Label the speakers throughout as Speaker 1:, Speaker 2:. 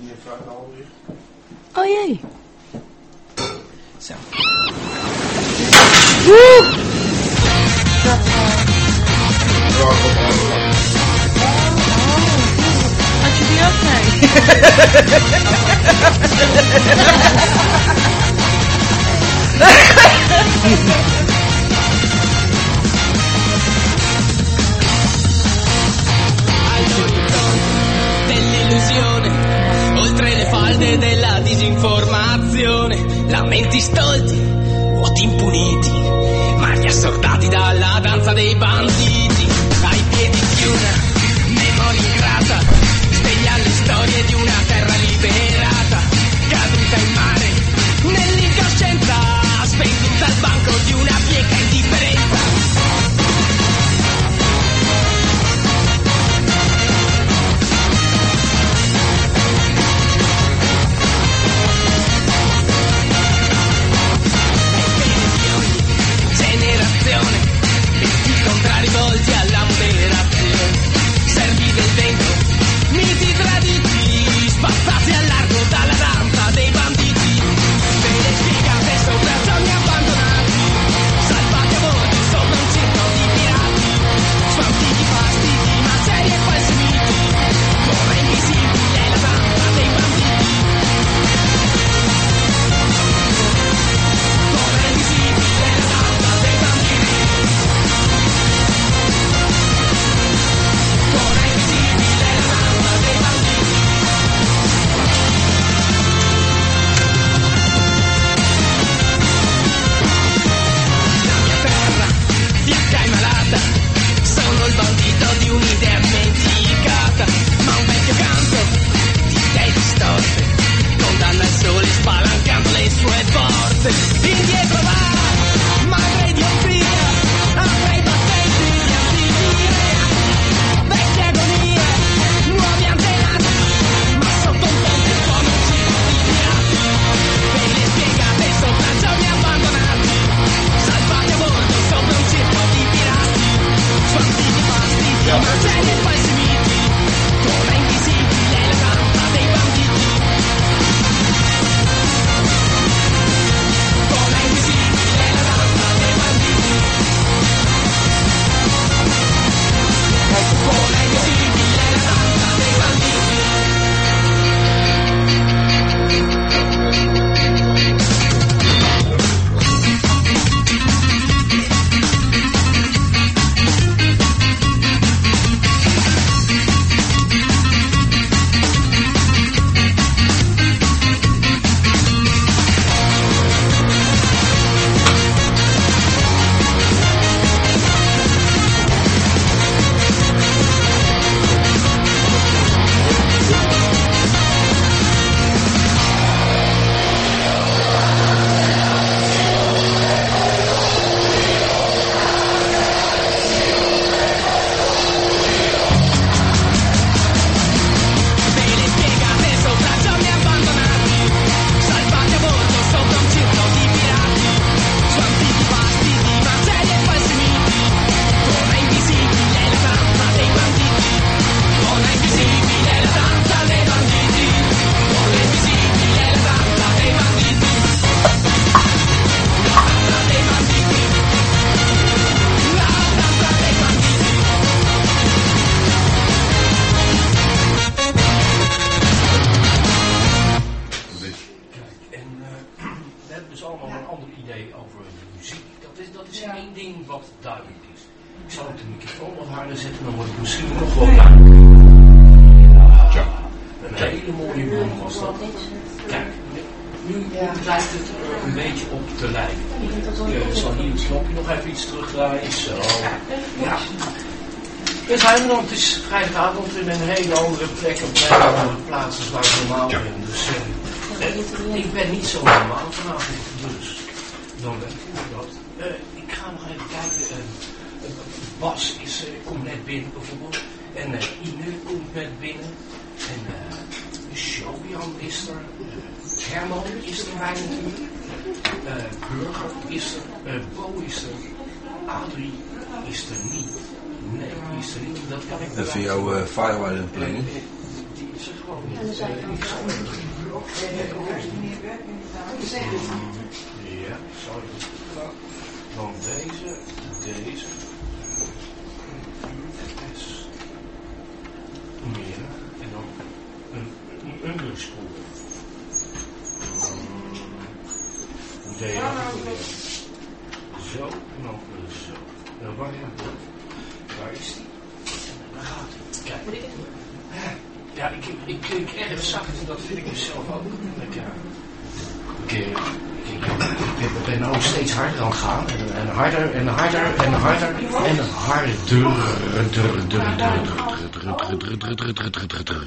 Speaker 1: minha cara
Speaker 2: tá
Speaker 1: hoje. Ai, ai. So. Woo! I
Speaker 2: should be okay. sede della disinformazione, lamenti stolti, vuoti impuniti, mali assordati dalla danza dei banditi, ai piedi di una memoria ingrata, sveglia le storie di una terra
Speaker 3: libera.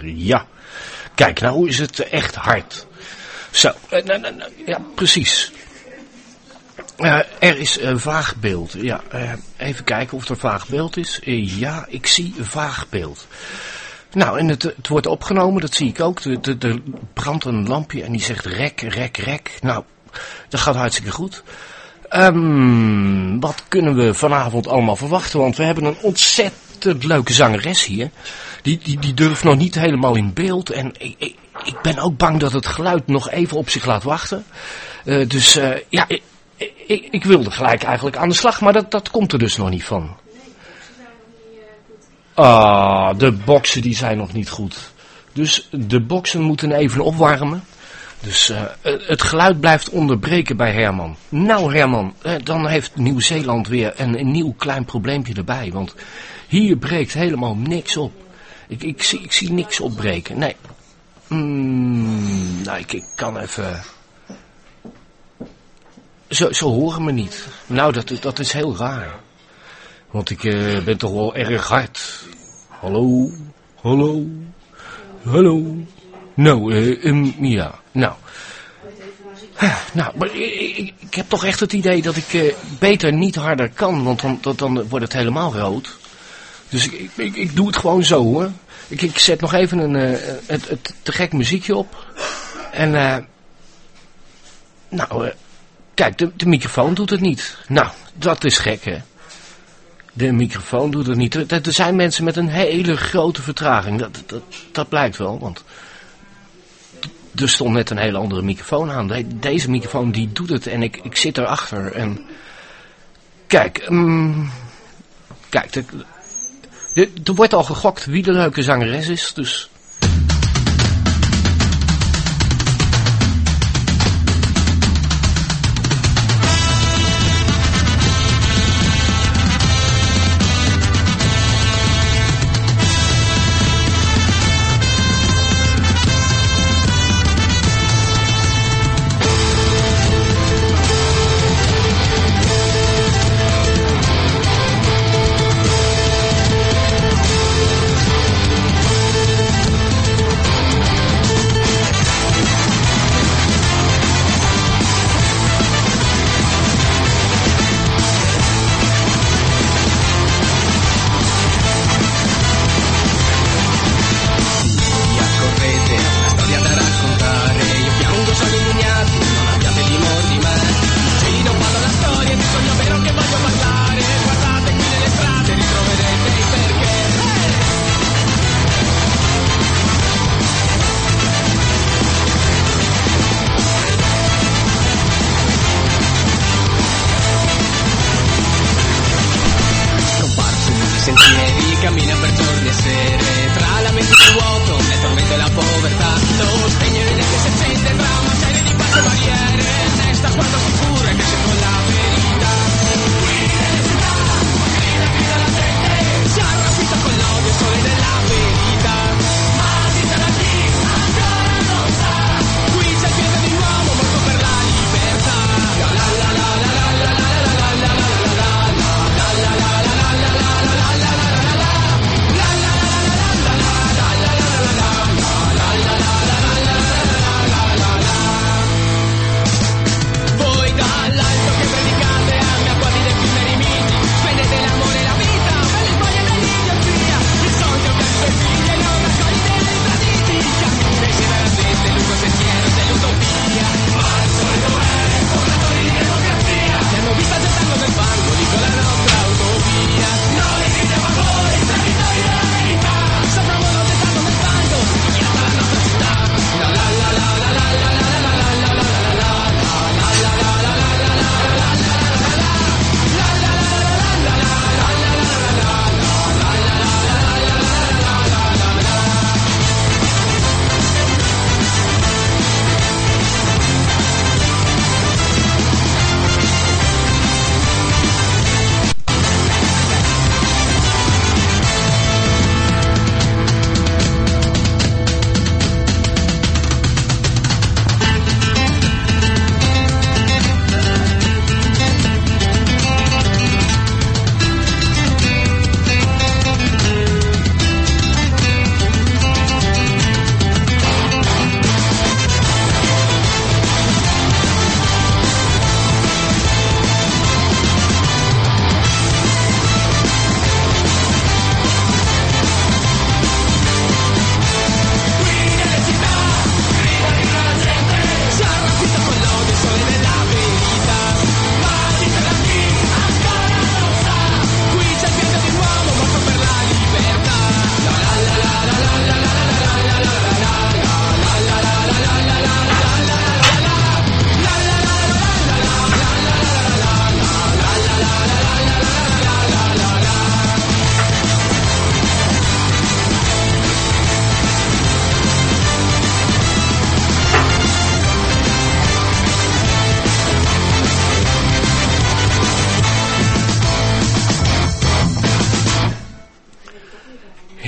Speaker 3: Ja. Kijk,
Speaker 4: nou is het echt hard. Zo, eh, nou, nou, nou, ja, precies. Eh, er is een vaag beeld. Ja, eh, even kijken of er vaag beeld is. Ja, ik zie een vaag beeld. Nou, en het, het wordt opgenomen, dat zie ik ook. Er brandt een lampje en die zegt rek, rek, rek. Nou, dat gaat hartstikke goed. Ehm, wat kunnen we vanavond allemaal verwachten? Want we hebben een ontzettend leuke zangeres hier. Die, die, die durft nog niet helemaal in beeld. En ik ben ook bang dat het geluid nog even op zich laat wachten. Eh, dus eh, ja, ik, ik, ik wilde gelijk eigenlijk aan de slag, maar dat, dat komt er dus nog niet van. Ah, de boksen die zijn nog niet goed. Dus de boksen moeten even opwarmen. Dus eh, het geluid blijft onderbreken bij Herman. Nou Herman, eh, dan heeft Nieuw-Zeeland weer een, nieuw klein probleempje erbij. Want hier breekt helemaal niks op. Ik, ik, zie, ik zie niks opbreken. Nee. Mm, nou, ik, kan even... Zo horen me niet. Nou, dat, dat is heel raar. Want ik eh, ben toch wel erg hard. Hallo, hallo, hallo. Nou, eh, um, ja, nou. Nou, maar ik, ik, ik heb toch echt het idee dat ik eh, beter niet harder kan, want dan, dan, wordt het helemaal rood. Dus ik, ik, ik, doe het gewoon zo hoor. Ik, ik zet nog even een, eh, het, het te gek muziekje op. En, eh, nou, eh, kijk, de, microfoon doet het niet. Nou, dat is gek hè. De microfoon doet het niet. Er, zijn mensen met een hele grote vertraging. Dat, dat blijkt wel, want er stond net een hele andere microfoon aan. De- Deze microfoon die doet het en ik, ik zit erachter. En kijk, mm, kijk, er, er wordt al gegokt wie de leuke zangeres is, dus...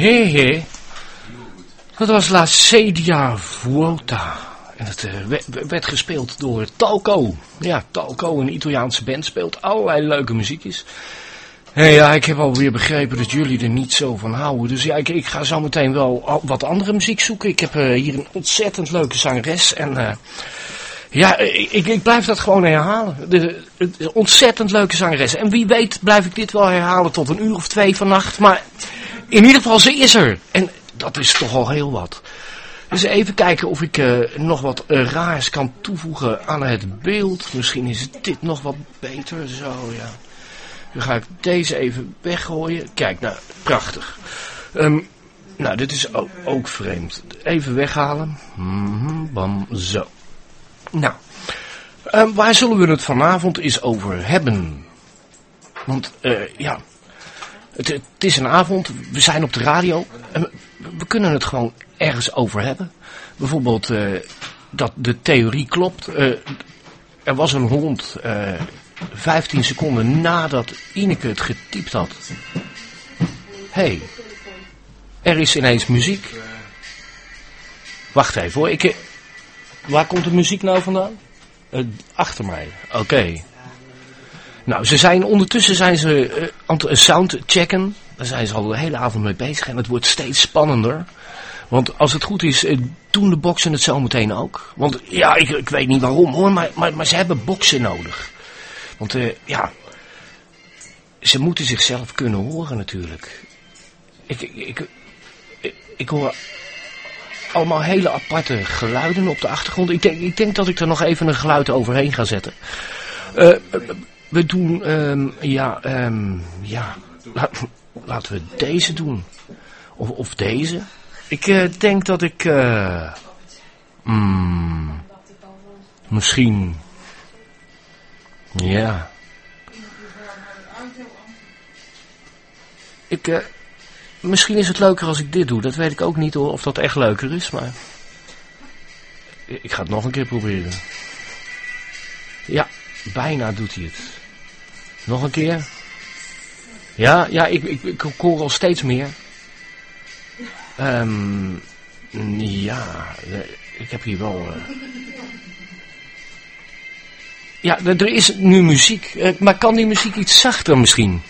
Speaker 4: Hé. Dat was La Sedia Vuota. En het uh, werd, gespeeld door Talco. Ja, Talco, een Italiaanse band, speelt allerlei leuke muziekjes. En ja, ik heb alweer begrepen dat jullie er niet zo van houden. Dus ja, ik, ga zo meteen wel wat andere muziek zoeken. Ik heb uh, hier een ontzettend leuke zangeres. En uh, ja, ik, ik blijf dat gewoon herhalen. De, ontzettend leuke zangeres. En wie weet blijf ik dit wel herhalen tot een uur of twee vannacht. Maar in ieder geval, ze is er. En dat is toch al heel wat. Dus even kijken of ik uh, nog wat uh, raars kan toevoegen aan het beeld. Misschien is dit nog wat beter. Zo, ja. Dan ga ik deze even weggooien. Kijk, nou, prachtig. Um, nou, dit is ook, vreemd. Even weghalen. -hmm, bam, zo. Nou, um, waar zullen we het vanavond eens over hebben? Want, uh, ja, het, is een avond, we zijn op de radio en we kunnen het gewoon ergens over hebben. Bijvoorbeeld uh, dat de theorie klopt. Uh, er was een hond uh, 15 seconden nadat Ineke het getypt had. hey, er is ineens muziek. Wacht even hoor, ik, waar komt de muziek nou vandaan? achter mij, oké. Nou, ze zijn ondertussen zijn ze uh, aan het sound checken. Daar zijn ze al de hele avond mee bezig en het wordt steeds spannender. Want als het goed is, uh, doen de boksen het zo meteen ook. Want ja, ik, ik weet niet waarom hoor, maar, maar, maar ze hebben boksen nodig. Want ja, ze moeten zichzelf kunnen horen natuurlijk. Ik, ik, ik, ik, ik hoor allemaal hele aparte geluiden op de achtergrond. Ik denk, ik denk dat ik er nog even een geluid overheen ga zetten. Uh, we doen, um, ja, um, ja, La, laten we deze doen. Of, of deze. Ik uh, denk dat ik, uh, misschien, ja. Ik, uh, misschien is het leuker als ik dit doe. Dat weet ik ook niet hoor, of dat echt leuker is, maar... Ik ga het nog een keer proberen. Ja, bijna doet hij het. Nog een keer? Ja, ja, ik, ik, ik hoor al steeds meer. Um, ja, ik heb hier wel... Uh... Ja, er is nu muziek. Uh, maar kan die muziek iets zachter misschien?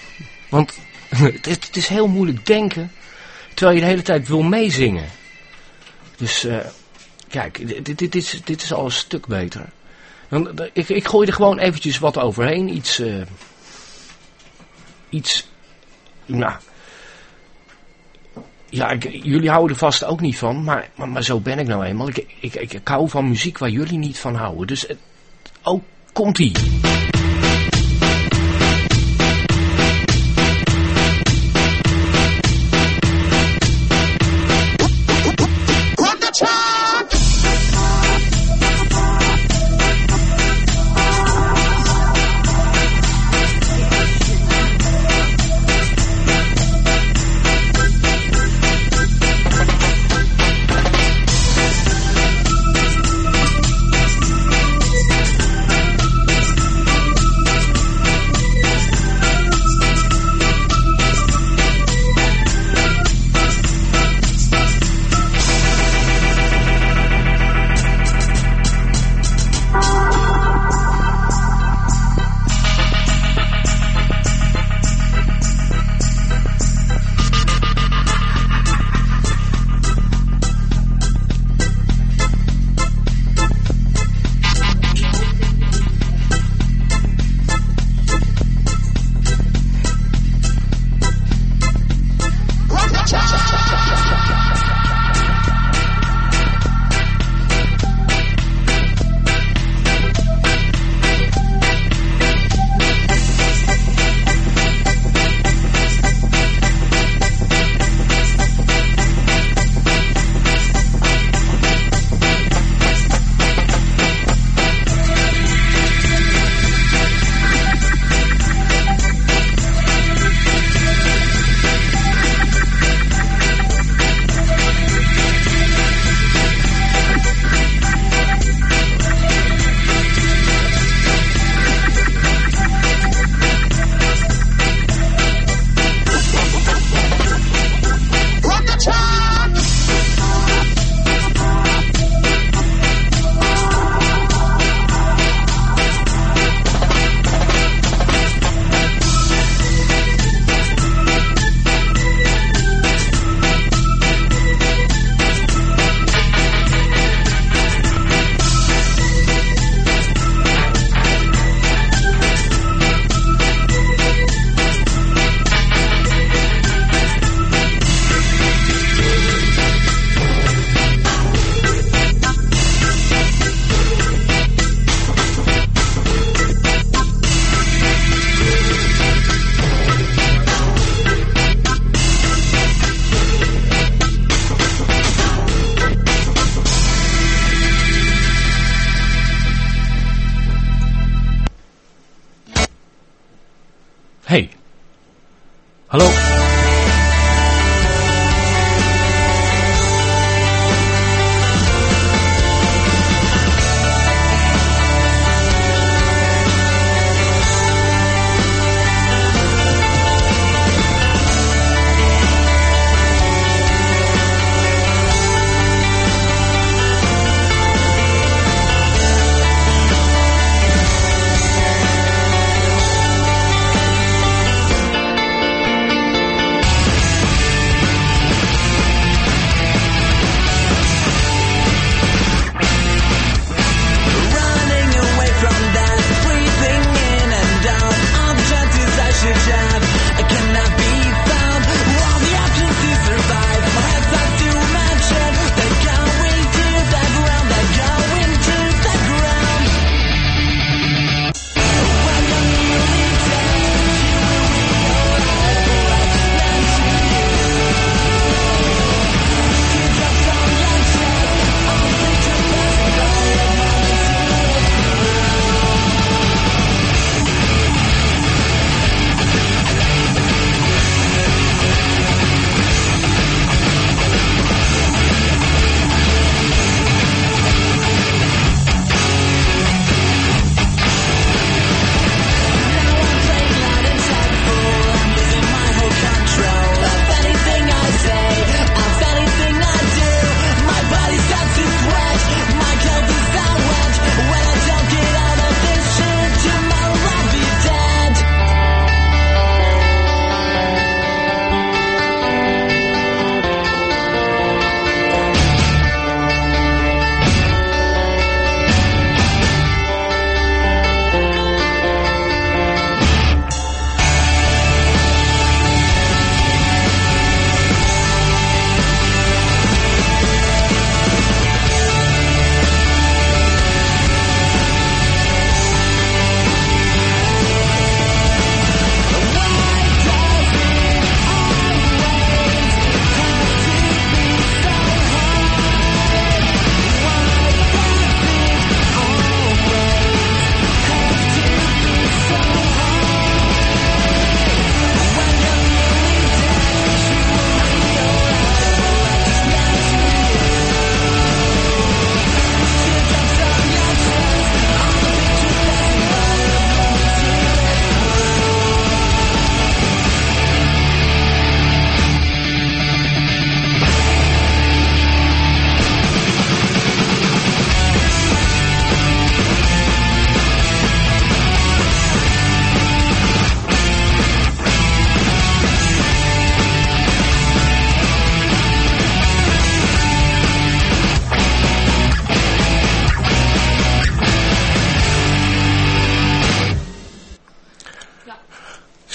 Speaker 4: Want het, is heel moeilijk denken, terwijl je de hele tijd wil meezingen. Dus, uh, kijk, dit, dit, dit, is, dit is al een stuk beter. Dan, ik, ik gooi er gewoon eventjes wat overheen, iets iets, nou, ja, jullie houden er vast ook niet van, maar, maar, zo ben ik nou eenmaal. Ik, ik, ik, hou van muziek waar jullie niet van houden. Dus, ook oh, komt-ie.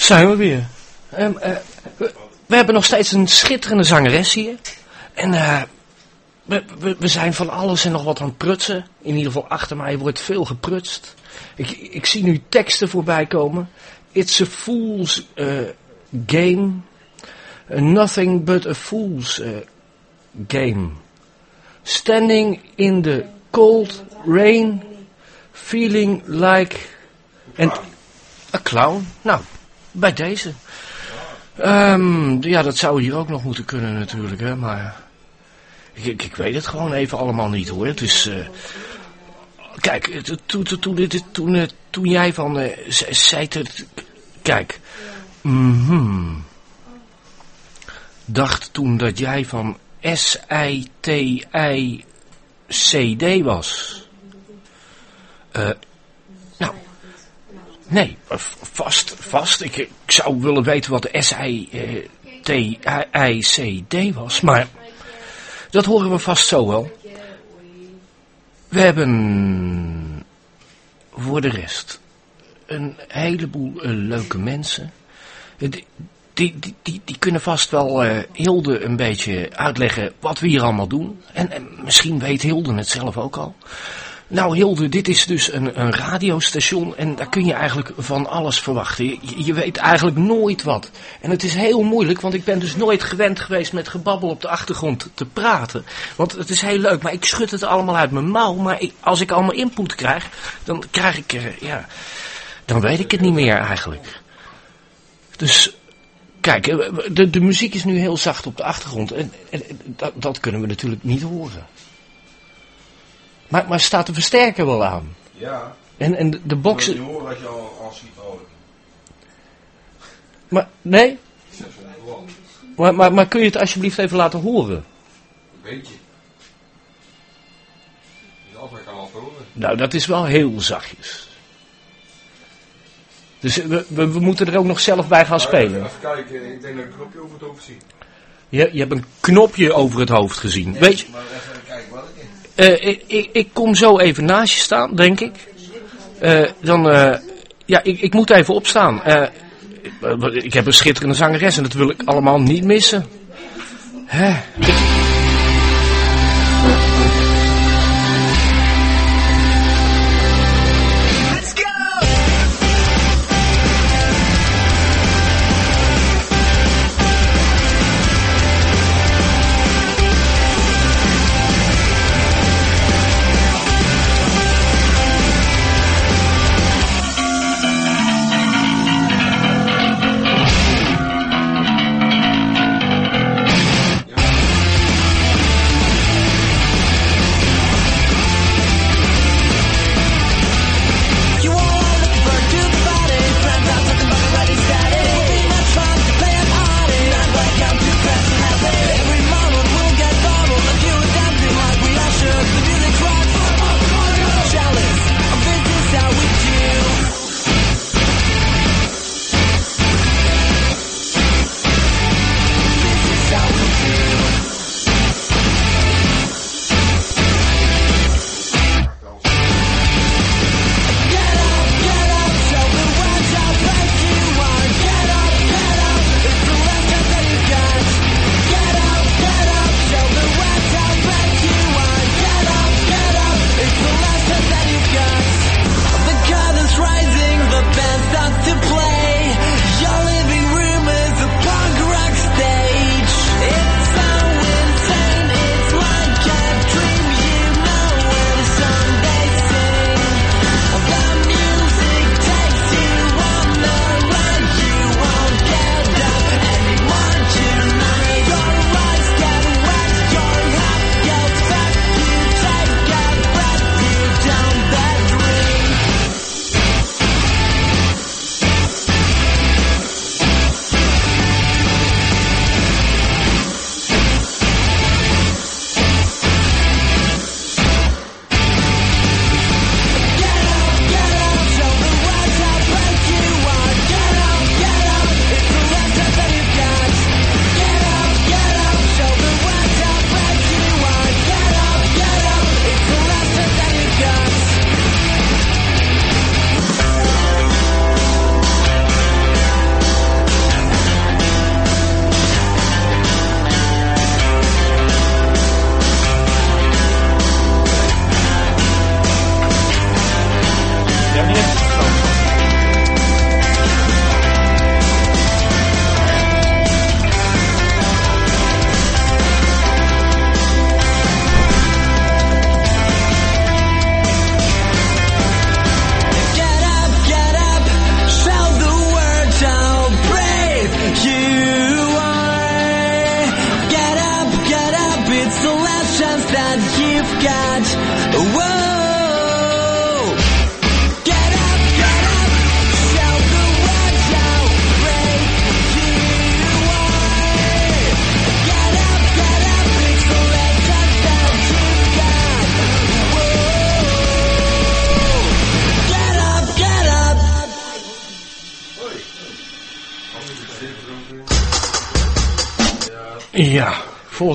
Speaker 4: Zijn we weer. Ehm, eh, we, hebben nog steeds een schitterende zangeres hier. En eh, we, we, we zijn van alles en nog wat aan het prutsen. In ieder geval achter mij wordt veel geprutst. Ik, ik zie nu teksten voorbij komen. It's a fool's eh, game. Nothing but a fool's game. Standing in the cold rain. Feeling like... And, a clown. Nou, bij deze. Ehm, ja, dat zou hier ook nog moeten kunnen natuurlijk, hè, maar... Ik, ik, ik weet het gewoon even allemaal niet, hoor. Het is... eh, kijk, toen, toen, toen, eh, toen jij van... eh, het... Kijk. mhm. Dacht toen dat jij van S-I-T-I-C-D was. Eh, nou, Nee, eh, vast, vast. Ik, ik zou willen weten wat de S-I-T-I-C-D was, maar dat horen we vast zo wel. We hebben voor de rest een heleboel eh, leuke mensen. Die, die, die, die, die kunnen vast wel eh, Hilde een beetje uitleggen wat we hier allemaal doen. En, en misschien weet Hilde het zelf ook al. Nou Hilde, dit is dus een, een radiostation en daar kun je eigenlijk van alles verwachten. Je, je weet eigenlijk nooit wat. En het is heel moeilijk, want ik ben dus nooit gewend geweest met gebabbel op de achtergrond te praten. Want het is heel leuk, maar ik schud het allemaal uit mijn mouw. Maar als ik allemaal input krijg, dan krijg ik, eh, ja, dan weet ik het niet meer eigenlijk.
Speaker 5: Dus kijk, eh, de, de muziek is nu heel zacht op de achtergrond. En, en dat, dat kunnen we natuurlijk niet horen. Maar, maar staat de versterker wel aan?
Speaker 1: Ja.
Speaker 5: En, en de, de
Speaker 1: Je moet niet horen als je al, al ziet vrolijk.
Speaker 5: Maar, nee?
Speaker 1: 600 watt.
Speaker 5: Maar, maar, maar kun je het alsjeblieft even laten horen?
Speaker 1: Een beetje. Altijd kan al horen.
Speaker 5: Nou, dat is wel heel zachtjes. Dus we, we, we moeten er ook nog zelf bij gaan spelen.
Speaker 1: Even kijken, ik denk dat ik een knopje over het hoofd zie.
Speaker 5: Je, je hebt een knopje over het hoofd gezien. Weet je,
Speaker 1: Maar even
Speaker 5: eh, ik, ik, kom zo even naast je staan, denk ik. Eh, dan, eh, ja, ik, ik moet even opstaan. Ik, heb een schitterende zangeres en dat wil ik allemaal niet missen. Hè?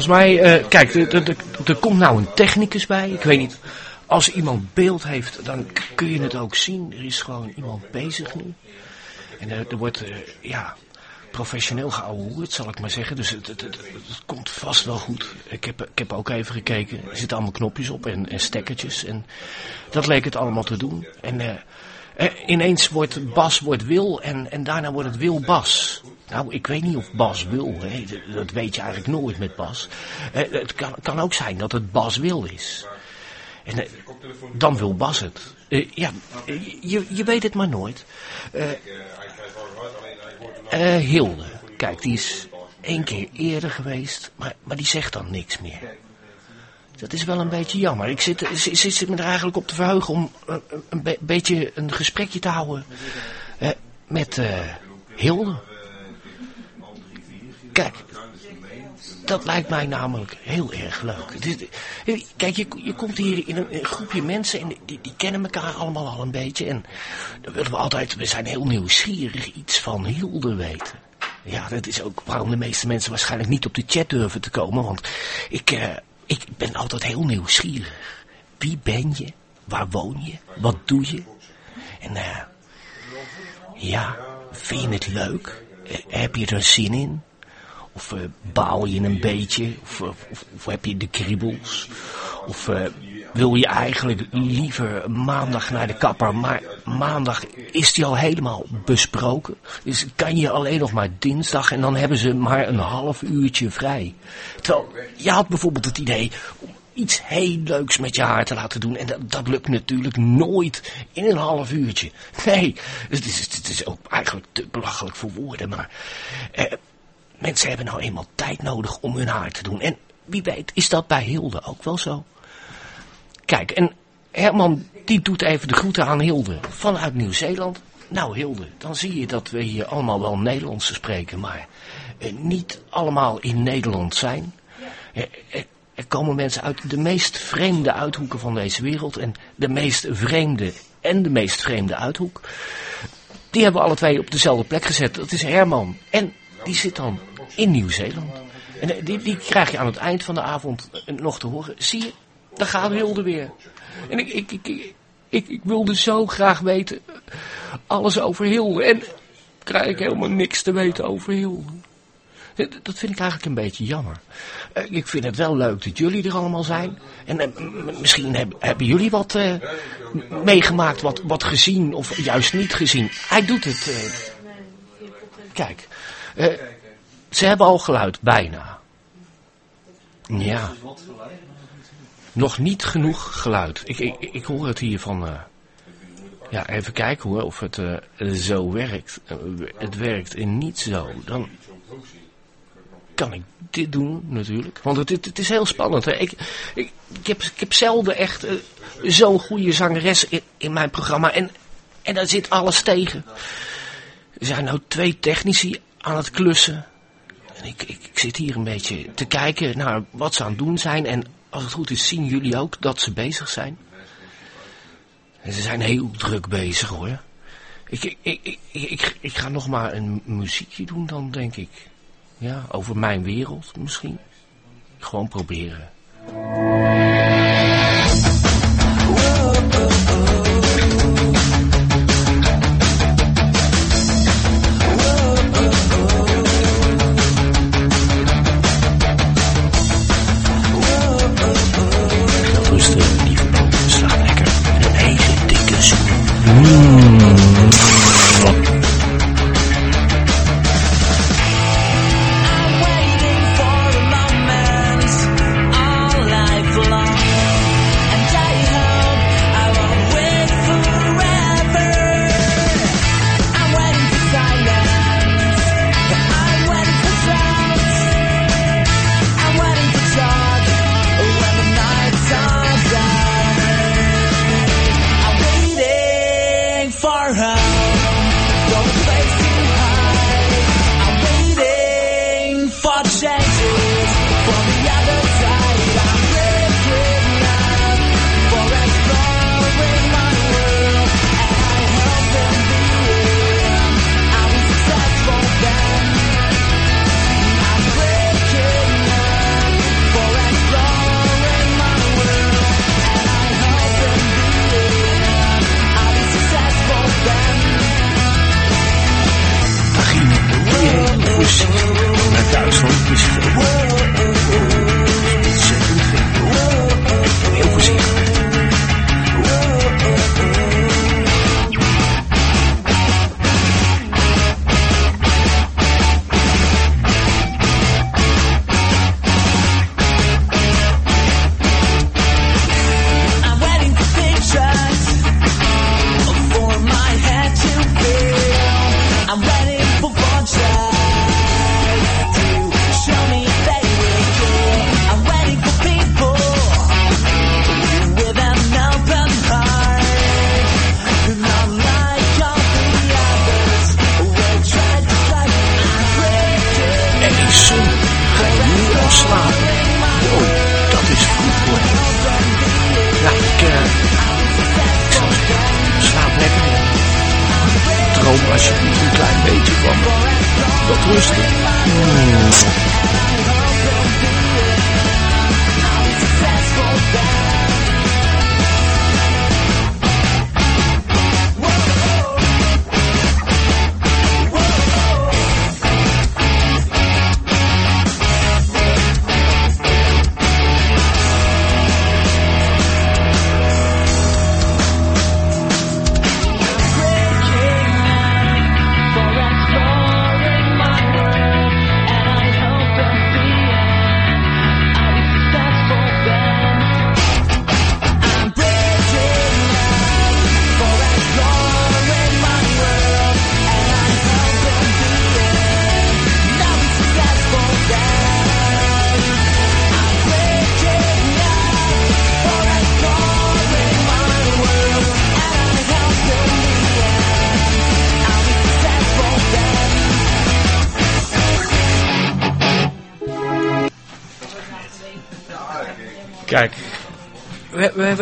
Speaker 5: Volgens mij, eh, kijk, er- komt nou een technicus bij. Ik weet niet, als iemand beeld heeft, dan kun je het ook zien. Er is gewoon iemand bezig nu. En er, wordt, eh, ja, professioneel geouwehoerd, zal ik maar zeggen. Dus het, het komt vast wel goed. Ik heb, ik heb ook even gekeken. Er zitten allemaal knopjes op en, en stekkertjes. En dat leek het allemaal te doen. En eh, eh, ineens wordt Bas wordt Wil en, en daarna wordt het Wil Bas. Nou, ik weet niet of Bas wil. Dat- weet je eigenlijk nooit met Bas. Eh, het kan, kan ook zijn dat het Bas Wil is. En eh, dan wil Bas het. Eh, ja, je, je weet het maar nooit.
Speaker 4: Hilde. Kijk, die is één keer eerder geweest, maar, maar die zegt dan niks meer. Dat is wel een beetje jammer. Ik zit, zit, zit me er eigenlijk op te verheugen om een, een be- beetje een gesprekje te houden eh, met eh, Hilde. Kijk, dat lijkt mij namelijk heel erg leuk. Eh, kijk, je, je komt hier in een, een groepje mensen en die, die kennen elkaar allemaal al een beetje. En dan willen we altijd, we zijn heel nieuwsgierig, iets van Hilde weten. Ja, dat is ook waarom de meeste mensen waarschijnlijk niet op de chat durven te komen. Want ik, eh, ik ben altijd heel nieuwsgierig. Wie ben je? Waar woon je? Wat doe je? En eh, ja, vind je het leuk? Eh, heb je er zin in? Of eh, baal je een beetje? Of, of, of- heb je de kriebels? Of wil je eigenlijk liever maandag naar de kapper, maar maandag is die al helemaal besproken. Dus kan je alleen nog maar dinsdag en dan hebben ze maar een half uurtje vrij. Terwijl je had bijvoorbeeld het idee om iets heel leuks met je haar te laten doen. En dat, dat lukt natuurlijk nooit in een half uurtje. Nee, het is, het is ook eigenlijk te belachelijk voor woorden, maar... Eh, Mensen hebben nou eenmaal tijd nodig om hun haar te doen. En wie weet is dat bij Hilde ook wel zo. Kijk, en Herman die doet even de groeten aan Hilde vanuit Nieuw-Zeeland. Nou Hilde, dan zie je dat we hier allemaal wel Nederlands spreken, maar eh, niet allemaal in Nederland zijn. Er komen mensen uit de meest vreemde uithoeken van deze wereld. En de meest vreemde en de meest vreemde uithoek. Die hebben we alle twee op dezelfde plek gezet. Dat is Herman. En die zit dan in Nieuw-Zeeland. En eh, die, die krijg je aan het eind van de avond eh, nog te horen. Zie je, daar gaat Hilde weer. En ik, ik, ik, ik, ik, wilde zo graag weten alles over Hilde. En krijg ik helemaal niks te weten over Hilde. Dat vind ik eigenlijk een beetje jammer. Eh, Ik vind het wel leuk dat jullie er allemaal zijn. En eh, misschien heb- hebben jullie wat eh, meegemaakt, wat, wat gezien of juist niet gezien. Hij doet het. Kijk, ze hebben al geluid, bijna. Ja. Nog niet genoeg geluid. Ik, ik, ik hoor het hier van... eh, ja, even kijken hoor, of het eh, zo werkt. Eh, het werkt en niet zo. Dan kan ik dit doen natuurlijk. Want het, het, het is heel spannend. Hè? Ik, ik, ik, heb, ik heb zelden echt zo'n goede zangeres in, in mijn programma. En, en daar zit alles tegen. Er zijn nou twee technici aan het klussen. En ik, ik, ik zit hier een beetje te kijken naar wat ze aan het doen zijn. En als het goed is, zien jullie ook dat ze bezig zijn. En ze zijn heel druk bezig hoor. Ik, ik, ik, ik, ik, ga nog maar een muziekje doen dan, denk ik. Ja, over mijn wereld misschien. Gewoon proberen.
Speaker 3: around. Don't place you high. I'm waiting for
Speaker 4: change. Je heel voorzichtig. Naar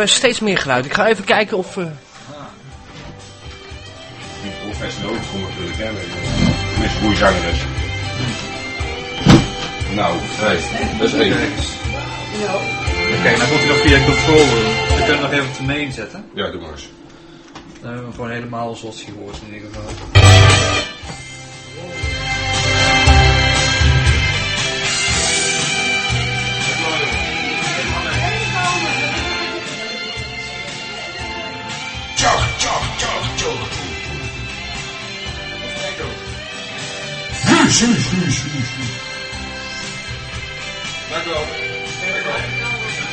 Speaker 4: hebben steeds meer geluid. Ik ga even kijken of... eh,
Speaker 1: Die professioneel is natuurlijk, hè. Met goede zangeres. Nou, nee, dat is één.
Speaker 6: Oké, dan komt hij nog via controle. We kunnen nog even op de main zetten.
Speaker 1: Ja, doe maar eens.
Speaker 6: Dan hebben we hem gewoon helemaal zoals hij hoort in ieder geval.
Speaker 1: shoot, shoot, shoot, shoot. D'accord. D'accord.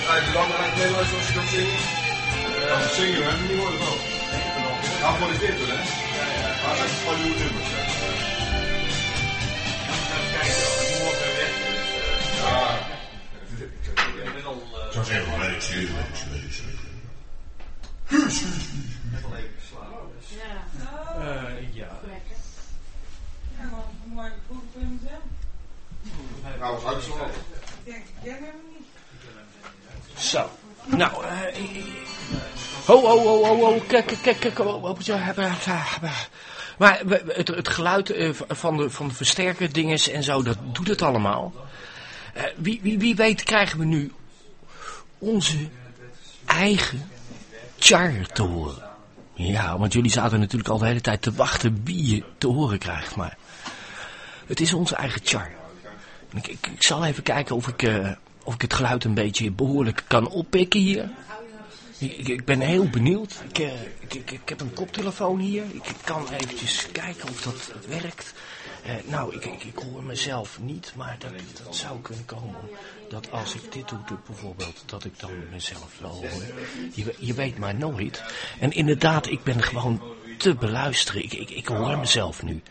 Speaker 1: Allez, du lendemain matin, là, så skal vi synge. Han synger jo ennå i år, da. Han får det til, det. Han er fra Lodum. Kanskje jeg må være 20,
Speaker 5: 20, 20.
Speaker 1: Nou, was uitgeslagen.
Speaker 4: Zo. Nou, eh, ho, ho, ho, ho, ho, kijk, kijk, kijk. Maar het, het geluid eh, van de, van de versterker dinges en zo, dat doet het allemaal. Eh, wie, wie, wie weet krijgen we nu onze eigen char te horen. Ja, want jullie zaten natuurlijk al de hele tijd te wachten wie je te horen krijgt, maar het is onze eigen char. Ik, ik, ik zal even kijken of ik, eh, of ik het geluid een beetje behoorlijk kan oppikken hier. Ik, ik, ben heel benieuwd. Ik, eh, ik, heb een koptelefoon hier. Ik, kan eventjes kijken of dat werkt. Eh, nou, ik hoor mezelf niet, maar dat, dat zou kunnen komen. Dat als ik dit doe, doe bijvoorbeeld, dat ik dan mezelf wel hoor. Je, je weet maar nooit. En inderdaad, ik ben gewoon te beluisteren. Ik, ik, ik hoor mezelf nu.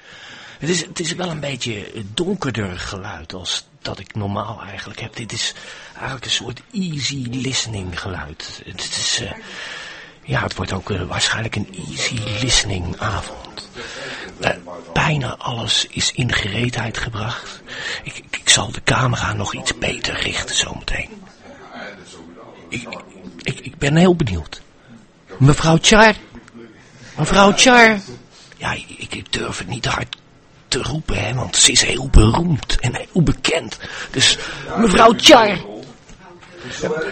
Speaker 4: Het is, het is wel een beetje donkerder geluid als dat ik normaal eigenlijk heb. Dit is eigenlijk een soort easy listening geluid. Het, is, eh, ja, het wordt ook eh, waarschijnlijk een easy listening avond. Eh, bijna alles is in gereedheid gebracht. Ik, ik, ik zal de camera nog iets beter richten zometeen. Ik, ik, ik ben heel benieuwd. Mevrouw Char. Mevrouw Char. Ja, ik, ik durf het niet hard te roepen, hè, want ze is heel beroemd en heel bekend. Dus, mevrouw Char.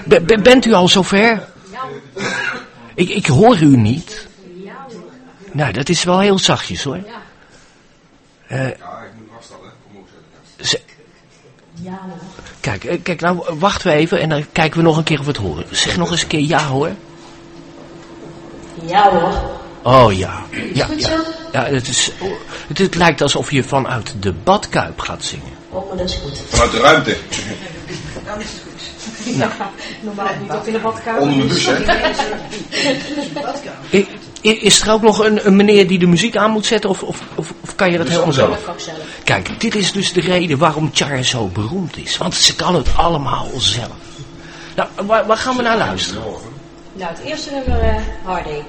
Speaker 4: be- be- bent u al zover? Ik, ik hoor u niet. Nou, dat is wel heel zachtjes hoor. Eh,
Speaker 1: Ja,
Speaker 4: ze- Kijk, eh, kijk, nou wachten we even en dan kijken we nog een keer of we het horen. Zeg nog eens een keer ja hoor.
Speaker 7: Ja hoor.
Speaker 4: Oh ja. Ja, ja. Ja het, is, het, het lijkt alsof je vanuit de badkuip gaat zingen.
Speaker 7: Oh, maar dat is goed.
Speaker 1: Vanuit de ruimte.
Speaker 7: Ja, normaal niet op in de badkamer.
Speaker 1: Onder de bus, hè?
Speaker 4: Is er ook nog een, een meneer die de muziek aan moet zetten of, of, of, of kan je dat helemaal zelf? Kijk, dit is dus de reden waarom Char zo beroemd is. Want ze kan het allemaal zelf. Nou, waar, waar gaan we naar luisteren?
Speaker 7: Nou, het eerste nummer, Heartache.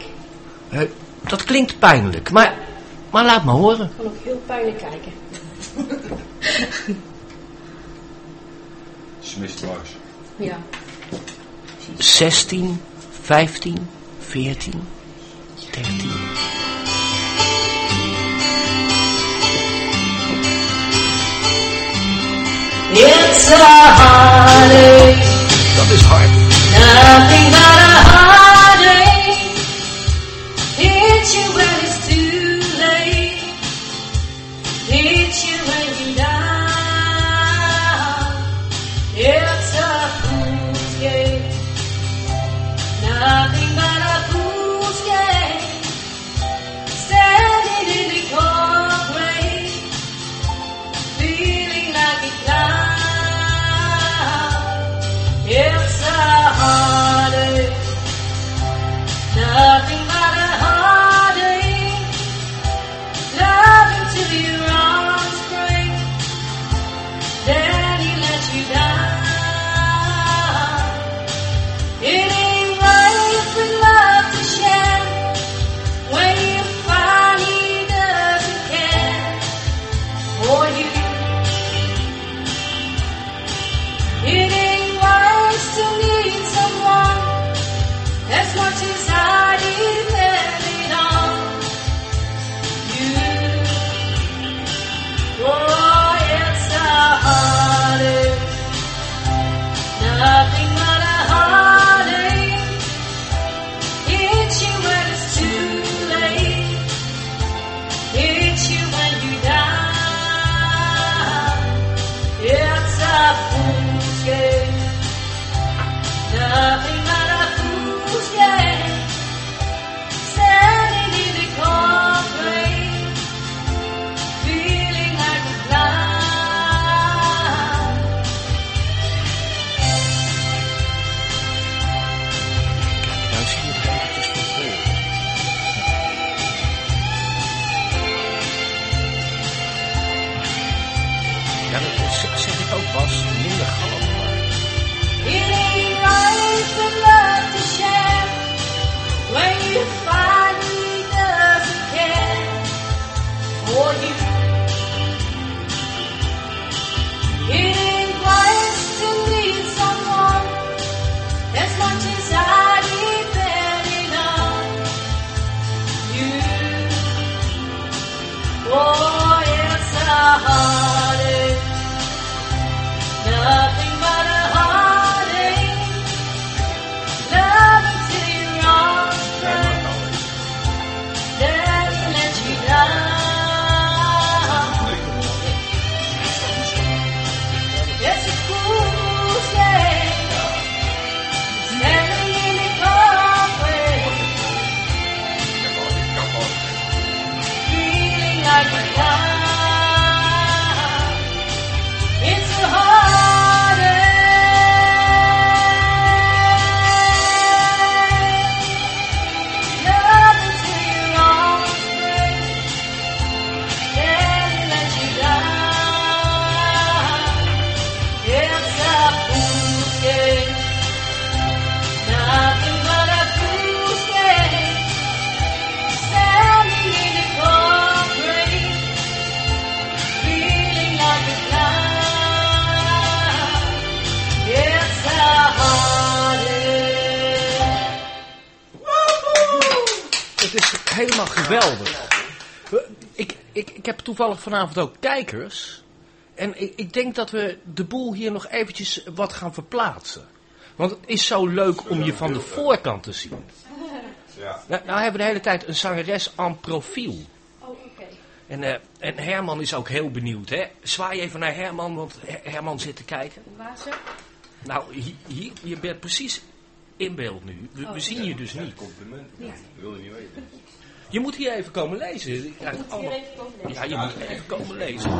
Speaker 4: Eh, dat klinkt pijnlijk, maar, maar laat me horen.
Speaker 7: Ik kan ook heel pijnlijk kijken.
Speaker 1: Smith Mars.
Speaker 7: Ja.
Speaker 4: 16, 15, 14, 13.
Speaker 8: It's a heartache.
Speaker 4: Dat is hard.
Speaker 8: Nothing but a
Speaker 4: toevallig vanavond ook kijkers. En ik, ik denk dat we de boel hier nog eventjes wat gaan verplaatsen. Want het is zo leuk om je van de voorkant te zien.
Speaker 1: Ja.
Speaker 4: Nou, nou hebben we de hele tijd een zangeres aan profiel.
Speaker 7: Oh, oké.
Speaker 4: En, eh, en Herman is ook heel benieuwd. Hè? Zwaai even naar Herman, want Her- Herman zit te kijken.
Speaker 7: Waar ze?
Speaker 4: Nou, hier, hier, je bent precies in beeld nu. We, we zien je dus niet.
Speaker 1: Compliment. Dat wil je niet weten.
Speaker 4: Je moet hier even komen lezen. Je krijgt
Speaker 7: Hier even komen lezen.
Speaker 4: Ja, je moet even komen lezen.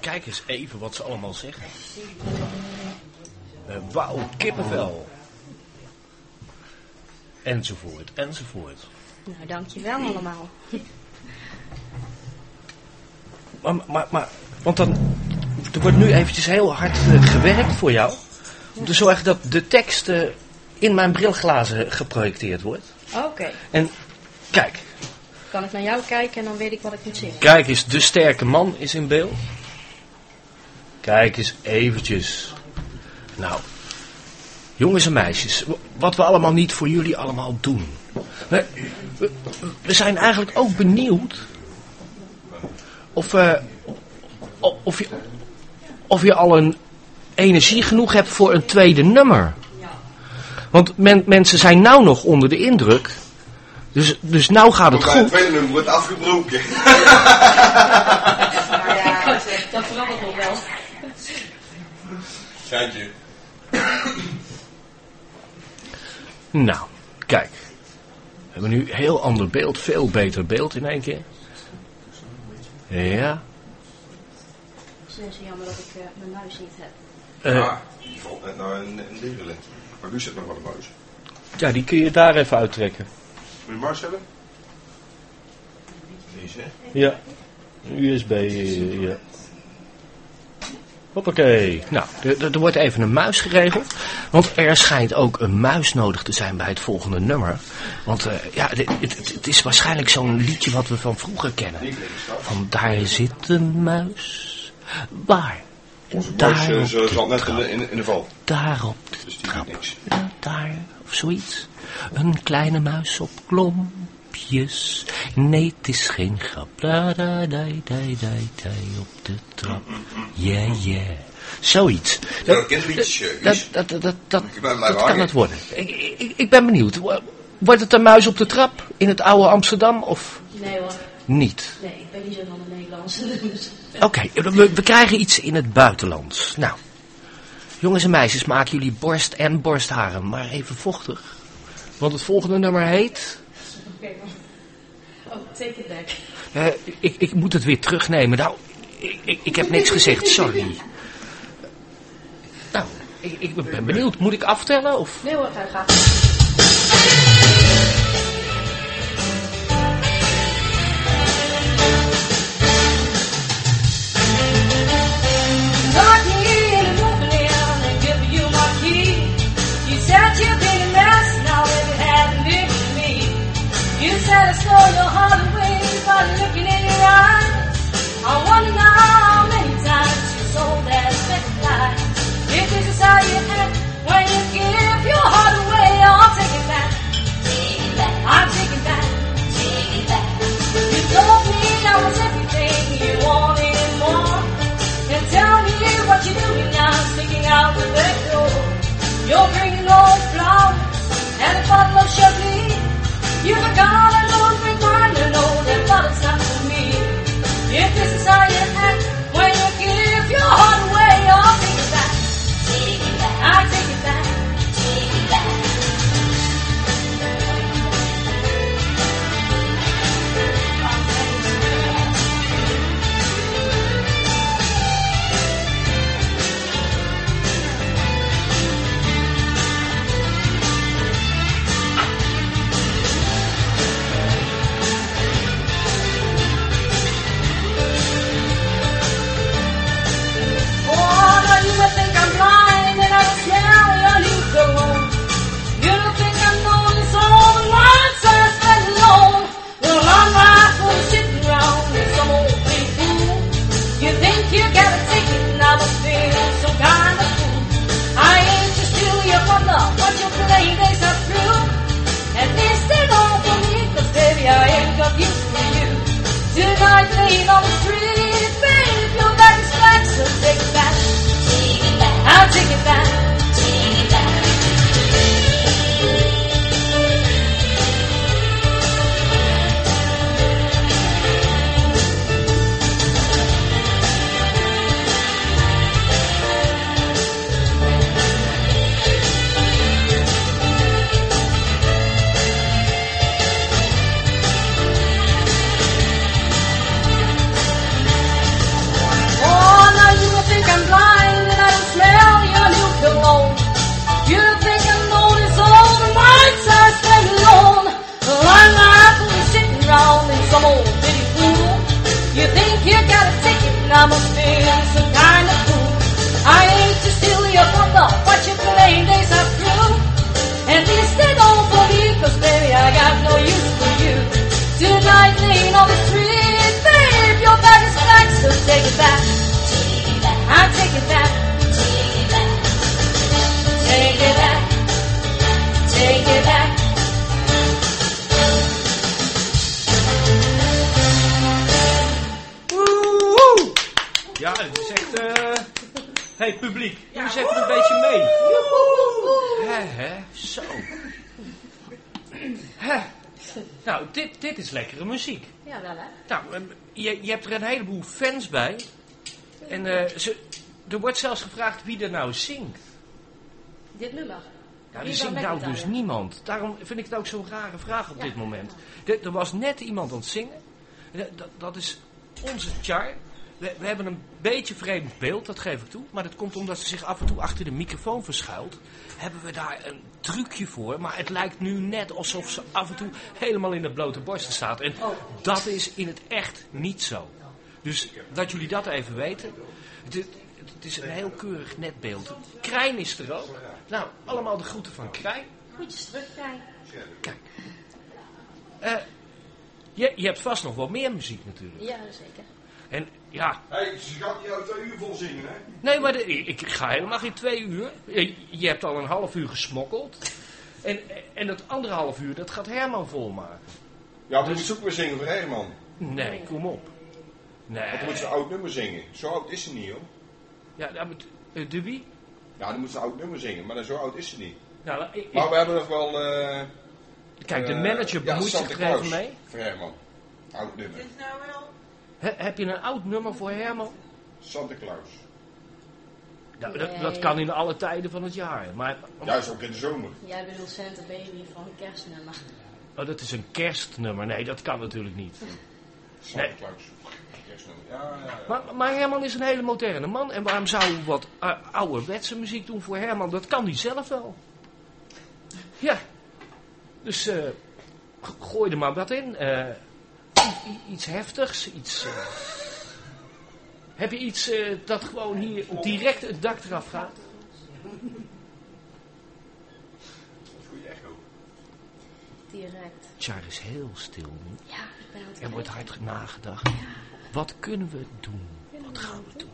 Speaker 4: Kijk. Kijk eens even wat ze allemaal zeggen. Eh, Wauw, kippenvel. Enzovoort, enzovoort.
Speaker 7: Nou, dankjewel allemaal.
Speaker 4: Maar, maar, maar, want dan, er wordt nu eventjes heel hard eh, gewerkt voor jou. Om te zorgen dat de tekst eh, in mijn brilglazen geprojecteerd wordt.
Speaker 7: Oké.
Speaker 4: En kijk,
Speaker 7: Kan ik naar jou kijken en dan weet ik wat ik moet zeggen.
Speaker 4: Kijk eens, de sterke man is in beeld. Kijk eens eventjes. Nou, jongens en meisjes, wat we allemaal niet voor jullie allemaal doen. We, we, we zijn eigenlijk ook benieuwd of, o- of, je, of je al een energie genoeg hebt voor een tweede nummer. Want men- mensen zijn nou nog onder de indruk. Dus, dus nou gaat het
Speaker 1: bij het
Speaker 4: goed.
Speaker 1: tweede nummer wordt afgebroken.
Speaker 7: Maar ja, dat verandert nog wel.
Speaker 1: Geintje.
Speaker 4: Nou, kijk. We hebben nu een heel ander beeld. Veel beter beeld in één keer. Ja.
Speaker 7: Het is jammer dat ik eh, mijn muis niet heb.
Speaker 4: eh,
Speaker 1: ah, die valt net naar een, een. Maar nu zit nog wel een muis.
Speaker 4: ja, die kun je daar even uittrekken.
Speaker 1: Wil je muis hebben? Deze, hè?
Speaker 4: Ja. Een USB, eh, ja. Hoppakee. Nou, er, wordt even een muis geregeld. Want er schijnt ook een muis nodig te zijn bij het volgende nummer. Want eh, ja, het, het is waarschijnlijk zo'n liedje wat we van vroeger kennen. Van daar zit een muis. Waar?
Speaker 1: Onze
Speaker 4: Daar
Speaker 1: muis eh,
Speaker 4: op
Speaker 1: ze zat net in de, in, in de val.
Speaker 4: Daar op de
Speaker 1: Dus niks.
Speaker 4: Ja, daar, of zoiets. Een kleine muis op klompjes. Nee, het is geen grap. Da, da, da, da, da, da, op de trap. Yeah, yeah. Zoiets.
Speaker 1: Ja, dat
Speaker 4: dat, dat, dat, dat, kan het worden. Ik, ik, ik ben benieuwd. Wo- Wordt het een muis op de trap in het oude Amsterdam of
Speaker 7: Nee hoor.
Speaker 4: Niet?
Speaker 7: Nee, ik ben niet zo van de Nederlandse. Dus.
Speaker 4: Oké, we, we krijgen iets in het buitenland. Nou, jongens en meisjes, maken jullie borst en borstharen maar even vochtig. Want het volgende nummer heet...
Speaker 7: Oké, man. Oh, take it back.
Speaker 4: eh, ik, ik moet het weer terugnemen. Nou, ik, ik, ik heb niks gezegd, sorry. Nou, ik, ik ben benieuwd. Moet ik aftellen of...
Speaker 7: Nee hoor, ga,
Speaker 8: You said I stole your heart away by
Speaker 4: bij. En eh, ze, er wordt zelfs gevraagd wie er nou zingt.
Speaker 7: Dit nummer.
Speaker 4: Ja, er zingt nou dus niemand. Daarom vind ik het ook zo'n rare vraag op
Speaker 7: Ja.
Speaker 4: dit moment. Er, er was net iemand aan het zingen. Dat, dat is onze Char. We, we hebben een beetje vreemd beeld, dat geef ik toe. Maar dat komt omdat ze zich af en toe achter de microfoon verschuilt. Hebben we daar een trucje voor. Maar het lijkt nu net alsof ze af en toe helemaal in de blote borsten staat. En
Speaker 7: Oh.
Speaker 4: dat is in het echt niet zo. Dus dat jullie dat even weten. Het, is- het is een heel keurig net beeld. Krijn is er ook. Nou, allemaal de groeten van Krijn.
Speaker 7: Goedjes terug, Krijn.
Speaker 4: Eh, je, je hebt vast nog wel meer muziek natuurlijk.
Speaker 7: Ja, zeker.
Speaker 4: En ja,
Speaker 1: Hé, hey, ze gaat niet uit twee uur vol zingen, hè?
Speaker 4: nee, maar de- ik, ik ga helemaal geen twee uur. Je, je hebt al een half uur gesmokkeld. En, en dat anderhalf uur, dat gaat Herman volmaken.
Speaker 1: Ja, maar je moet ook weer zingen voor Herman.
Speaker 4: Nee, kom op.
Speaker 1: Want dan moet
Speaker 4: Nee.
Speaker 1: ze een oud nummer zingen. Zo oud is ze niet, hoor.
Speaker 4: Ja, dan moet, de wie?
Speaker 1: Ja, dan moet ze een oud nummer zingen, maar dan zo oud is ze niet.
Speaker 4: Nou, ik- ik-
Speaker 1: Maar we hebben nog wel... eh,
Speaker 4: kijk, de
Speaker 1: eh,
Speaker 4: manager
Speaker 1: ja,
Speaker 4: bemoeit zich
Speaker 1: Santa
Speaker 4: er mee.
Speaker 1: Voor Herman. Oud nummer.
Speaker 4: He- heb je een oud nummer voor Herman?
Speaker 1: Santa Claus.
Speaker 4: Nou, dat,
Speaker 7: Nee.
Speaker 4: dat kan in alle tijden van het jaar. Maar
Speaker 1: Juist ook in de zomer.
Speaker 7: Jij bedoelt Santa Baby van kerstnummer.
Speaker 4: oh, dat is een kerstnummer. Nee, dat kan natuurlijk niet.
Speaker 1: Santa
Speaker 4: Nee.
Speaker 1: Claus. Kerstnummer. Ja, ja, ja.
Speaker 4: Maar, maar Herman is een hele moderne man. En waarom zou hij wat uh, ouderwetse muziek doen voor Herman? Dat kan hij zelf wel. Ja. Dus eh, gooi er maar wat in. Eh, iets heftigs. Iets, eh, heb je iets eh, dat gewoon hier direct het dak eraf gaat?
Speaker 7: Direct.
Speaker 4: Char is heel stil nu.
Speaker 7: Ja, ik ben
Speaker 4: Er wordt hard nagedacht. Wat kunnen we doen? Wat gaan we doen?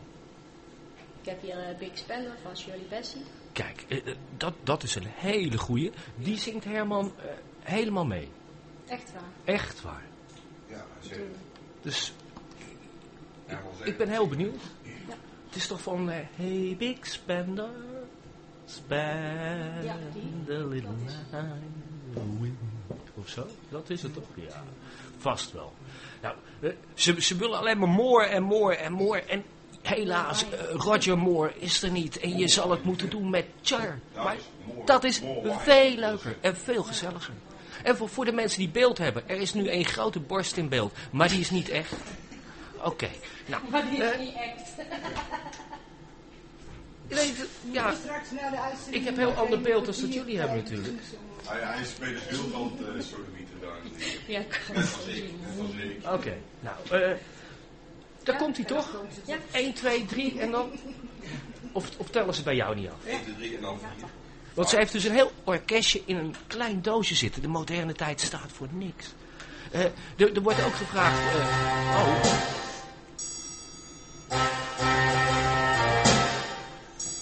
Speaker 7: Ik heb hier eh, Big Spender van Shirley Bassey.
Speaker 4: Kijk, eh, eh, dat, dat is een hele goeie. Die zingt Herman helemaal mee.
Speaker 7: Echt waar.
Speaker 4: Echt waar.
Speaker 1: Ja, zeker.
Speaker 4: Dus
Speaker 1: Ja, zeker.
Speaker 4: ik ben heel benieuwd. Het is toch van eh, Hey Big Spender, spend
Speaker 7: Ja,
Speaker 4: a little night. Of zo? Dat is het toch? Ja, vast wel. Nou, eh, ze, ze willen alleen maar more en more en more. En helaas, eh, Roger Moore is er niet. En je zal het moeten doen met Char. Maar dat is veel leuker en veel gezelliger. En voor, voor de mensen die beeld hebben, er is nu een grote borst in beeld. Maar die is niet echt. Oké, nou.
Speaker 7: Maar die is
Speaker 4: eh,
Speaker 7: niet echt.
Speaker 4: ja, ik heb heel ander beeld als dat jullie hebben natuurlijk.
Speaker 1: Hij, hij is bij de beeld van sodomieten
Speaker 7: Ja.
Speaker 4: Oké, nou, eh daar komt hij toch?
Speaker 7: Ja.
Speaker 4: 1, 2, 3 en dan? Of, of tellen ze bij jou niet af?
Speaker 1: 1, 2, 3 en dan 4.
Speaker 4: Want ze heeft dus een heel orkestje in een klein doosje zitten. De moderne tijd staat voor niks. Eh, er, er wordt ook gevraagd... eh, oh,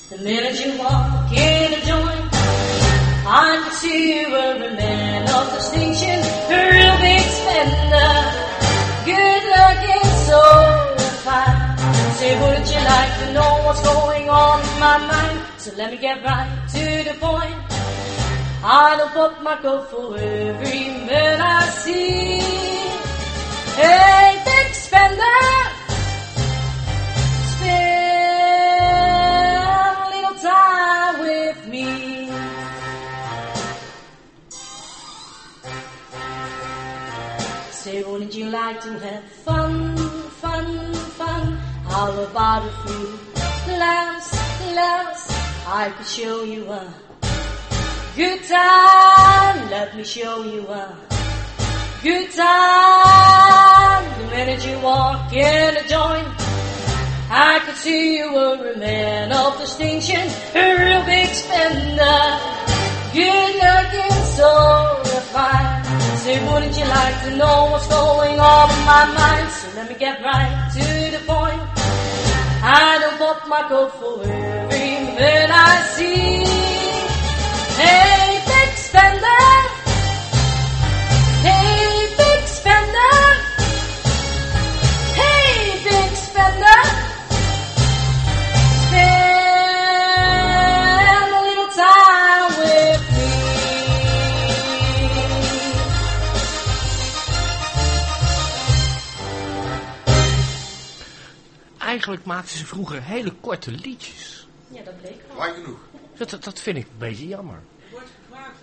Speaker 8: The minute you walk to know what's going on in my mind? So let me get right to the point. I don't put my coat for every man I see. Hey, big spender, spend a little time with me. Say, wouldn't you like to have fun, fun, How about a few laughs, laughs? I could show you a good time. Let me show you a good time. The minute you walk in a joint, I could see you were a man of distinction, a real big spender, good looking, so refined. Say, wouldn't you like to know what's going on in my mind? So let me get right to the point. I don't pop my coat for every man I see. Hey, big spender.
Speaker 4: Eigenlijk maakten ze vroeger hele korte liedjes.
Speaker 7: Ja, dat bleek wel.
Speaker 1: Lang genoeg.
Speaker 4: Dat, dat, dat vind ik een beetje jammer.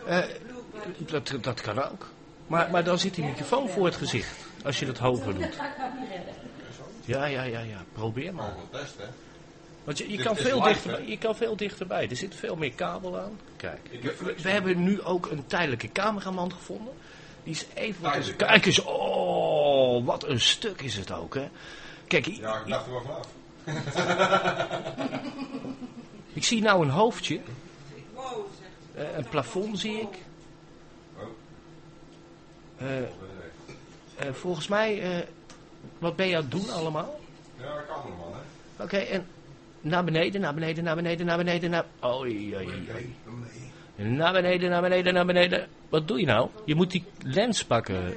Speaker 4: Eh, dat, dat kan ook. Maar, maar dan zit die microfoon voor het gezicht. Als je dat hoger doet.
Speaker 7: Dat ga ik niet redden.
Speaker 4: Ja, ja, ja, ja. Probeer maar.
Speaker 1: Hè.
Speaker 4: Want je, je, kan veel
Speaker 1: live,
Speaker 4: dichterbij,
Speaker 1: hè?
Speaker 4: je kan veel dichterbij. Er zit veel meer kabel aan. Kijk. We, we hebben nu ook een tijdelijke cameraman gevonden. Die is even? Kijk eens. Oh, wat een stuk is het ook, hè. Kijk, ik,
Speaker 1: Ja, ik dacht er wel vanaf.
Speaker 4: ik zie nou een hoofdje. Eh, een plafond zie ik.
Speaker 1: Oh.
Speaker 4: Eh, eh, volgens mij, eh, wat ben je aan het doen allemaal?
Speaker 1: Ja, dat kan nog man, hè.
Speaker 4: Oké, en naar beneden, naar beneden, naar beneden, naar beneden, naar... Oei, oei, oei. Naar beneden, naar beneden, naar beneden. Wat doe je nou? Je moet die lens pakken.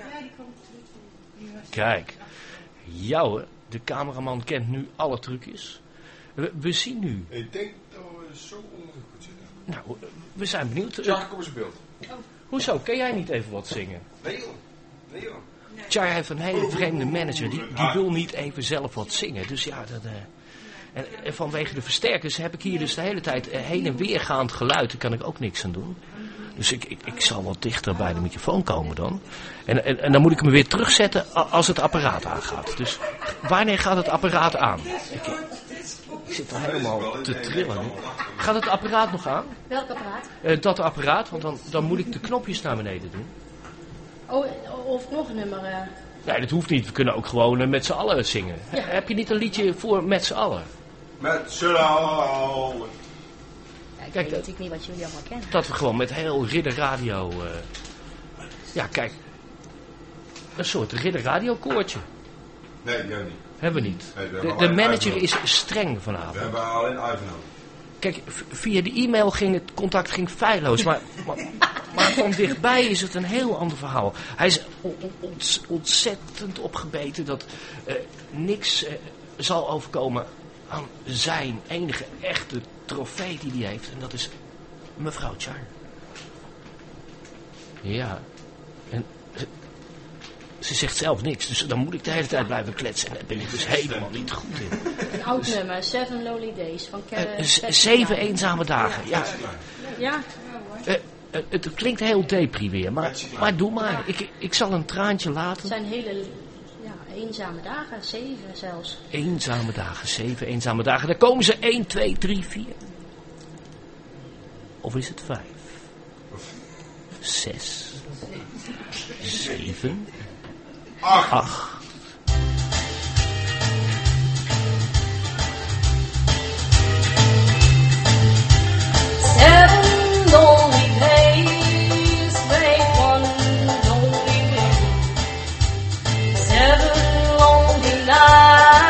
Speaker 4: Kijk. Jou, hoor. De cameraman kent nu alle trucjes. We, we zien nu.
Speaker 1: Ik denk dat we zo ongeveer goed zitten.
Speaker 4: Nou, we zijn benieuwd.
Speaker 1: Tja, kom eens in beeld.
Speaker 4: hoezo? Kan jij niet even wat zingen?
Speaker 1: Nee joh. Nee joh.
Speaker 4: Char heeft een hele vreemde manager. Die, die wil niet even zelf wat zingen. Dus ja, dat... eh, en, en vanwege de versterkers heb ik hier dus de hele tijd eh, heen en weer gaand geluid. Daar kan ik ook niks aan doen. Dus ik, ik, ik zal wat dichter bij de microfoon komen dan. En, en, en dan moet ik me weer terugzetten als het apparaat aangaat. Dus wanneer gaat het apparaat aan? Ik, ik zit al helemaal te trillen. Gaat het apparaat nog aan?
Speaker 7: Welk apparaat?
Speaker 4: Eh, dat apparaat, want dan, dan moet ik de knopjes naar beneden doen.
Speaker 7: Oh, of nog een nummer. eh.
Speaker 4: Nee, dat hoeft niet. We kunnen ook gewoon eh, met z'n allen zingen.
Speaker 7: Ja.
Speaker 4: Heb je niet een liedje voor met z'n allen?
Speaker 1: Met z'n allen.
Speaker 7: Ik
Speaker 4: Kijk,
Speaker 7: weet
Speaker 4: dat-
Speaker 7: natuurlijk niet wat jullie allemaal kennen.
Speaker 4: Dat we gewoon met heel Ridder Radio... eh, ja, kijk. Een soort Ridder Radio koortje.
Speaker 1: Nee, die hebben we niet.
Speaker 4: Hebben we niet.
Speaker 1: Nee, we
Speaker 4: De,
Speaker 1: hebben
Speaker 4: de
Speaker 1: alleen
Speaker 4: manager is streng
Speaker 1: We
Speaker 4: vanavond.
Speaker 1: hebben alleen Ivanhoe.
Speaker 4: Kijk, via de e-mail ging het contact ging feilloos. Maar, maar, maar van dichtbij is het een heel ander verhaal. Hij is on- on- ont- ontzettend opgebeten dat eh, niks eh, zal overkomen aan zijn enige echte trofee die hij heeft. En dat is mevrouw Char. Ja. En ze, ze zegt zelf niks. Dus dan moet ik de hele tijd blijven kletsen. En daar ben ik dus helemaal niet goed in.
Speaker 7: Een oud nummer, Seven Lonely Days van
Speaker 4: Eh,
Speaker 7: Karen.
Speaker 4: z- zeven eenzame dagen. Ja,
Speaker 7: Ja,
Speaker 4: Eh, eh, het klinkt heel depri weer, maar, maar doe maar. Ik, ik zal een traantje
Speaker 7: het
Speaker 4: laten.
Speaker 7: zijn hele eenzame dagen, zeven zelfs.
Speaker 4: Eenzame dagen, zeven eenzame dagen. Daar komen ze 1, 2, 3, 4. Of is het 5? 6, 7,
Speaker 1: Ach,
Speaker 4: 8.
Speaker 8: Lonely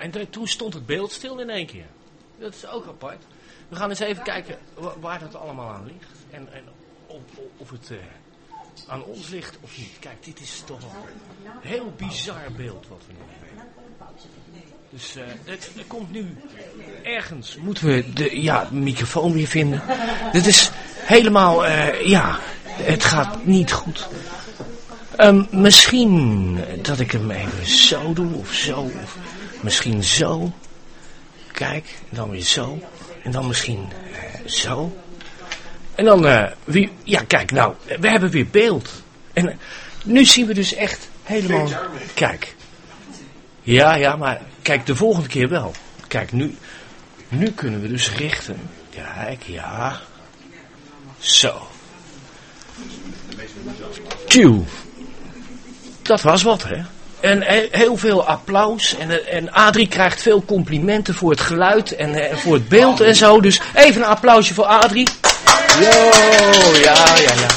Speaker 4: En toen stond het beeld stil in één keer. Dat is ook apart. We gaan eens even kijken wa- waar dat allemaal aan ligt. En, of, of het eh, aan ons ligt of niet. Kijk, dit is toch een heel bizar beeld wat we nu hebben. Dus eh, het, komt nu ergens, moeten we de ja, microfoon weer vinden. Dit is helemaal, eh, ja, het gaat niet goed. Ehm, misschien dat ik hem even zo doe of zo. Misschien zo. Kijk, en dan weer zo. En dan misschien eh, zo. En dan, eh, wie, ja kijk nou, we hebben weer beeld. En eh, nu zien we dus echt helemaal, kijk. Ja, ja, maar kijk, de volgende keer wel. Kijk, nu, nu kunnen we dus richten. Kijk, ja. Zo. Tjoe. Dat was wat, hè? En he- heel veel applaus. En, eh, en Adrie krijgt veel complimenten voor het geluid en eh, voor het beeld en zo. Dus even een applausje voor Adrie. Yo, ja, ja, ja.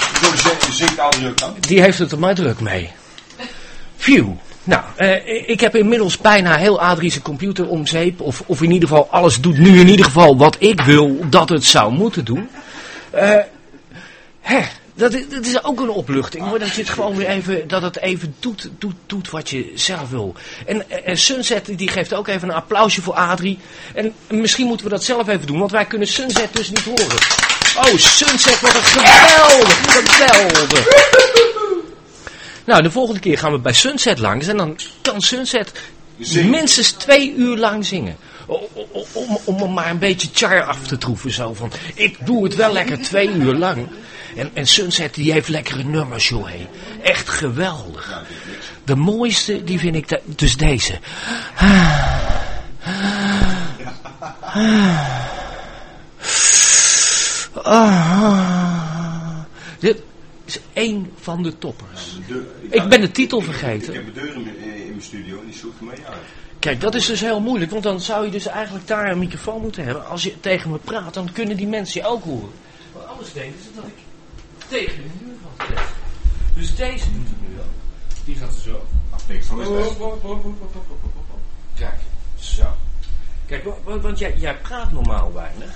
Speaker 1: Zingt dan.
Speaker 4: Die heeft het er maar druk mee. Phew. Nou, eh, ik heb inmiddels bijna heel Adrie's computer om zeep. Of, of in ieder geval, alles doet nu in ieder geval wat ik wil dat het zou moeten doen. Eh, hè, dat, is- dat is ook een opluchting hoor. Dat je het gewoon weer even, dat het even doet, doet, doet wat je zelf wil. En, en Sunset die geeft ook even een applausje voor Adrie. En misschien moeten we dat zelf even doen, want wij kunnen Sunset dus niet horen. Oh, Sunset, wat een geweldig, geweldig. Nou, de volgende keer gaan we bij Sunset langs en dan kan Sunset minstens twee uur lang zingen. O- o- o- Om, om, om maar een beetje char af te troeven. Zo van, ik doe het wel lekker twee uur lang. En, en Sunset die heeft lekkere nummers, joh. hé. Echt geweldig. De mooiste, die vind ik de- dus deze. Ah. Dit is één van de toppers. Ik ben de titel
Speaker 1: Ik
Speaker 4: vergeten.
Speaker 1: heb een deur in mijn, in mijn studio en die zoekt mij uit.
Speaker 4: Kijk, dat is dus heel moeilijk, want dan zou je dus eigenlijk daar een microfoon moeten hebben. Als je tegen me praat, dan kunnen die mensen je ook horen. Want anders denken ze dat ik tegen de muur zitten. Dus deze doet het nu wel. Die gaat zo.
Speaker 1: Van
Speaker 4: oh, oh. Kijk, zo. Kijk, wa- wa- want jij, jij praat normaal weinig.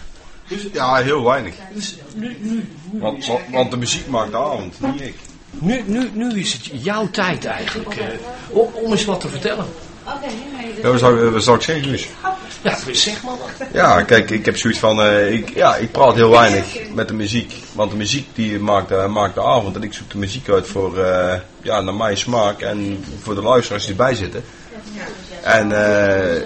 Speaker 4: Dus,
Speaker 1: Ja, heel weinig.
Speaker 4: dus nu, nu, nu,
Speaker 1: Want, want, want de muziek maakt de avond, niet ik.
Speaker 4: nu, nu, nu is het jouw tijd eigenlijk. eh, om, om eens wat te vertellen.
Speaker 1: Ja, wat zou, wat zou ik zeggen, Guus?
Speaker 4: Ja, zeg maar wat.
Speaker 1: Ja, kijk, ik heb zoiets van, eh, ik, ja, ik praat heel weinig met de muziek. Want de muziek die maakt, eh, maakt de avond en ik zoek de muziek uit voor, eh, ja, naar mijn smaak en voor de luisteraars die erbij zitten. En eh,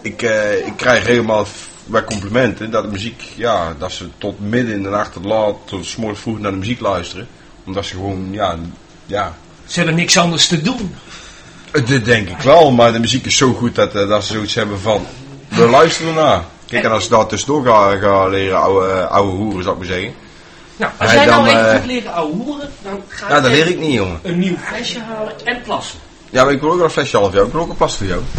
Speaker 1: ik, eh, ik krijg regelmatig bij complimenten dat de muziek, ja, dat ze tot midden in de nacht, tot laat, tot 's morgens vroeg naar de muziek luisteren. Omdat ze gewoon, ja, ja,
Speaker 4: Ze hebben niks anders te doen.
Speaker 1: Dat denk ik wel, maar de muziek is zo goed dat, eh, dat ze zoiets hebben van, we luisteren ernaar. Kijk, en als ik daar tussendoor ga, ga leren oude, oude hoeren, zou ik maar zeggen.
Speaker 4: Nou, als jij nou
Speaker 1: dan,
Speaker 4: even
Speaker 1: eh,
Speaker 4: moet leren ouwe hoeren, dan ga
Speaker 1: Ja, dat
Speaker 4: ik
Speaker 1: leer ik niet, jongen.
Speaker 4: een nieuw flesje halen en plassen.
Speaker 1: Ja, maar ik wil ook wel een flesje half jou. Ik wil ook een plas voor jou.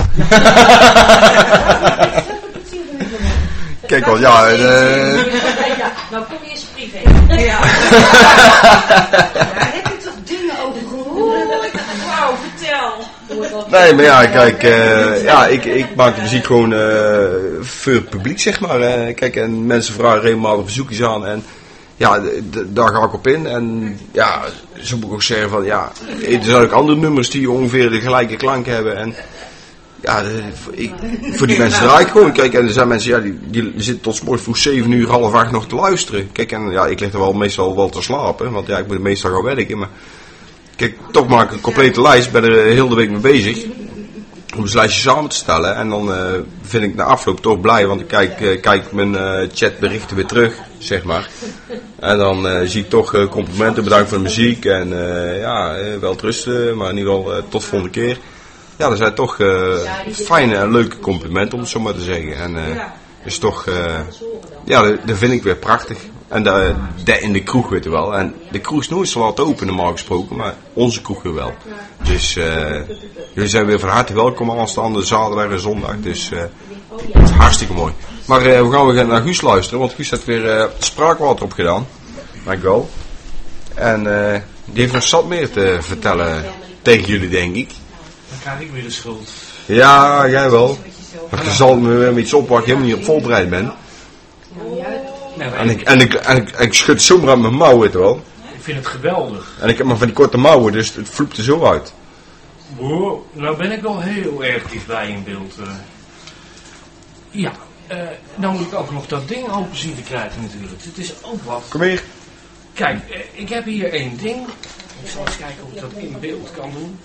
Speaker 1: Kijk eh,
Speaker 7: Ja, nou kom je eens privé.
Speaker 9: Ja.
Speaker 1: Nee, maar ja, kijk, eh, ja, ik, ik maak de muziek gewoon eh, voor het publiek, zeg maar. kijk, en mensen vragen regelmatig verzoekjes aan en ja, daar ga ik op in. En ja, zo moet ik ook zeggen van, ja, er zijn ook andere nummers die ongeveer de gelijke klank hebben. En ja, ik, voor die mensen draai ik gewoon. Kijk, en er zijn mensen, ja, die, die zitten tot 's morgens vroeg 7 uur, half acht nog te luisteren. Kijk, en ja, ik lig er wel meestal wel te slapen, want ja, ik moet meestal gaan werken. Maar Kijk, toch maak ik een complete lijst, ben er heel de week mee bezig. Om het lijstje samen te stellen. En dan eh, vind ik na afloop toch blij, want ik kijk, eh, kijk mijn eh, chatberichten weer terug, zeg maar. En dan eh, zie ik toch eh, complimenten, bedankt voor de muziek. En eh, ja, eh, wel rusten, maar in ieder geval eh, tot volgende keer. Ja, dat zijn toch eh, fijne en leuke complimenten, om het zo maar te zeggen. En eh is toch, eh, ja, dat, dat vind ik weer prachtig. En dat, dat in de kroeg weet je wel. En de kroeg is nooit zo laat open normaal gesproken, maar onze kroeg weer wel. Dus eh, jullie zijn weer van harte welkom aanstaande zaterdag en zondag. Dus eh, hartstikke mooi. Maar eh, we gaan weer naar Guus luisteren, want Guus heeft weer eh, spraakwater opgedaan. Dank wel. En eh, die heeft nog zat meer te vertellen tegen jullie, denk ik.
Speaker 4: Dan krijg ik weer de schuld.
Speaker 1: Ja, jij wel. Maar je zal me met iets op waar ik helemaal niet op voorbereid ben. En ik, en ik, en ik, en ik schud zomaar aan mijn mouw, weet wel.
Speaker 4: ik vind het geweldig.
Speaker 1: En ik heb maar van die korte mouwen, dus het vloept er zo uit.
Speaker 4: Wow, nou ben ik wel heel erg dichtbij in beeld. eh. Ja, eh dan moet ik ook nog dat ding open zien te krijgen natuurlijk. Het is ook wat.
Speaker 1: Kom hier.
Speaker 4: Kijk, eh, ik heb hier één ding. Ik zal eens kijken of ik dat in beeld kan doen.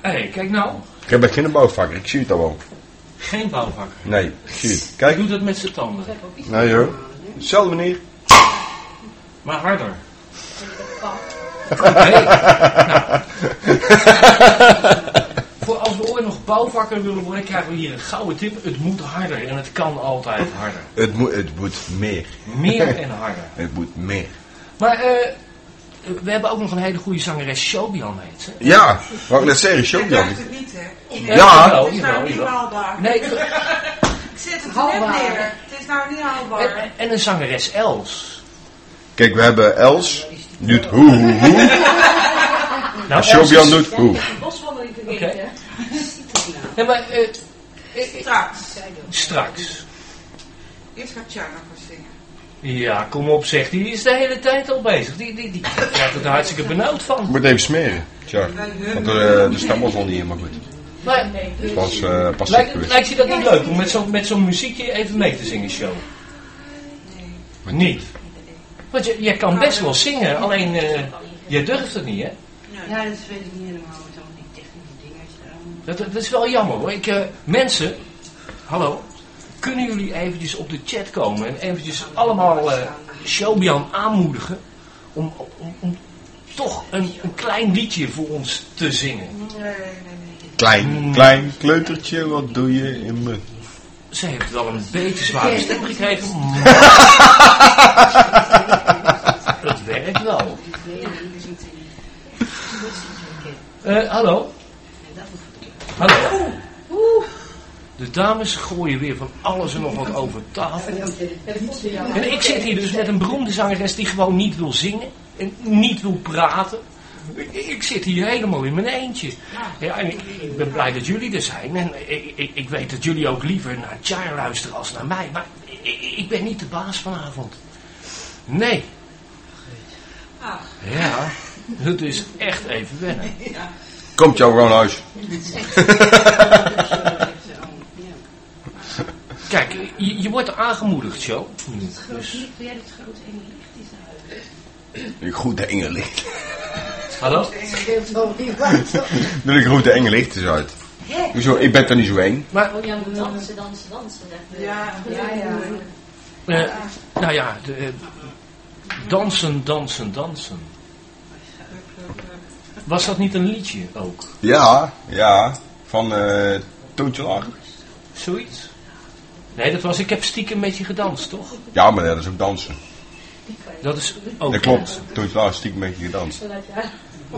Speaker 4: Hé, hey, kijk nou.
Speaker 1: Ik heb geen bouwvakker, ik zie het al wel.
Speaker 4: Geen bouwvakker.
Speaker 1: Nee, zie Kijk.
Speaker 4: doet het met zijn tanden.
Speaker 1: Nee hoor. Dezelfde manier.
Speaker 4: Maar harder. Oké. Nou. Voor als we ooit nog bouwvakker willen worden, krijgen we hier een gouden tip. Het moet harder en het kan altijd harder.
Speaker 1: Het moet, het moet meer.
Speaker 4: Meer en harder.
Speaker 1: Het moet meer.
Speaker 4: Maar eh, we hebben ook nog een hele goede zangeres, Shobian heet ze.
Speaker 1: Ja, wat ik net zeggen, show
Speaker 10: Ik dacht het niet, hè.
Speaker 4: Eh,
Speaker 1: Ja.
Speaker 10: Het is nou niet haalbaar.
Speaker 4: Nee,
Speaker 10: Ik zet het er net neer. Het is nou niet haalbaar.
Speaker 4: en, en een zangeres Els.
Speaker 1: Kijk, we hebben Els, doet hoe hoe hoe.
Speaker 4: Nou,
Speaker 1: En Shobian doet hoe.
Speaker 8: Boswandeling
Speaker 4: Oké.
Speaker 8: vergeten.
Speaker 4: Ja, maar eh, eh, eh,
Speaker 10: Straks.
Speaker 4: straks.
Speaker 10: Eerst gaat Tjana voor zingen.
Speaker 4: Ja, kom op zeg, die is de hele tijd al bezig. Die, die, die krijgt er hartstikke benauwd
Speaker 1: Ik
Speaker 4: van.
Speaker 1: moet even smeren. Tja, want de, de stem was al niet helemaal goed.
Speaker 4: Maar,
Speaker 1: Het was eh pas
Speaker 4: lijkt, lijkt je dat niet leuk om met zo'n met zo'n muziekje even mee te zingen, show? Niet. Want je, je kan best wel zingen, alleen eh je durft het niet, hè?
Speaker 11: Ja, dat weet ik niet helemaal. Het allemaal die technische dingen.
Speaker 4: Dat, dat is wel jammer hoor. Ik, eh, mensen, hallo, kunnen jullie eventjes op de chat komen en eventjes allemaal eh Shobian aanmoedigen om, om, om toch een, een klein liedje voor ons te zingen?
Speaker 10: Nee, nee, nee.
Speaker 1: Klein, klein kleutertje, wat doe je in me?
Speaker 4: Ze heeft wel een beetje zware stem gekregen, maar het werkt wel. Eh, hallo? Hallo? De dames gooien weer van alles en nog wat over tafel. En ik zit hier dus met een beroemde zangeres die gewoon niet wil zingen en niet wil praten. Ik, ik zit hier helemaal in mijn eentje. Ja, en ik, ik ben blij dat jullie er zijn. En ik, ik, ik weet dat jullie ook liever naar Char luisteren als naar mij. Maar ik, ik ben niet de baas vanavond. Nee.
Speaker 10: Ach.
Speaker 4: Ja, het is echt even wennen.
Speaker 1: Komt jou gewoon huis.
Speaker 4: Kijk, je, je wordt aangemoedigd, Jo. Dus,
Speaker 11: Wil jij het grote enge licht is uit?
Speaker 1: Een goede engellicht.
Speaker 4: hallo?
Speaker 1: Doe ik grote engellicht eens uit. Hoezo? Ik ben toch niet zo eng?
Speaker 4: Maar,
Speaker 8: Oh ja, moet dansen, dansen, dansen.
Speaker 10: Ja,
Speaker 8: Ja, ja.
Speaker 4: eh, nou ja, de, eh, dansen, dansen, dansen. Was dat niet een liedje ook?
Speaker 1: Ja, ja. Van eh Toontje Lager.
Speaker 4: Zoiets? Nee, dat was ik heb stiekem met je gedanst, toch?
Speaker 1: Ja, maar dat is ook dansen.
Speaker 4: Dat is ook
Speaker 1: Dat klopt.
Speaker 4: dansen.
Speaker 1: Toontje Lager stiekem met je gedanst.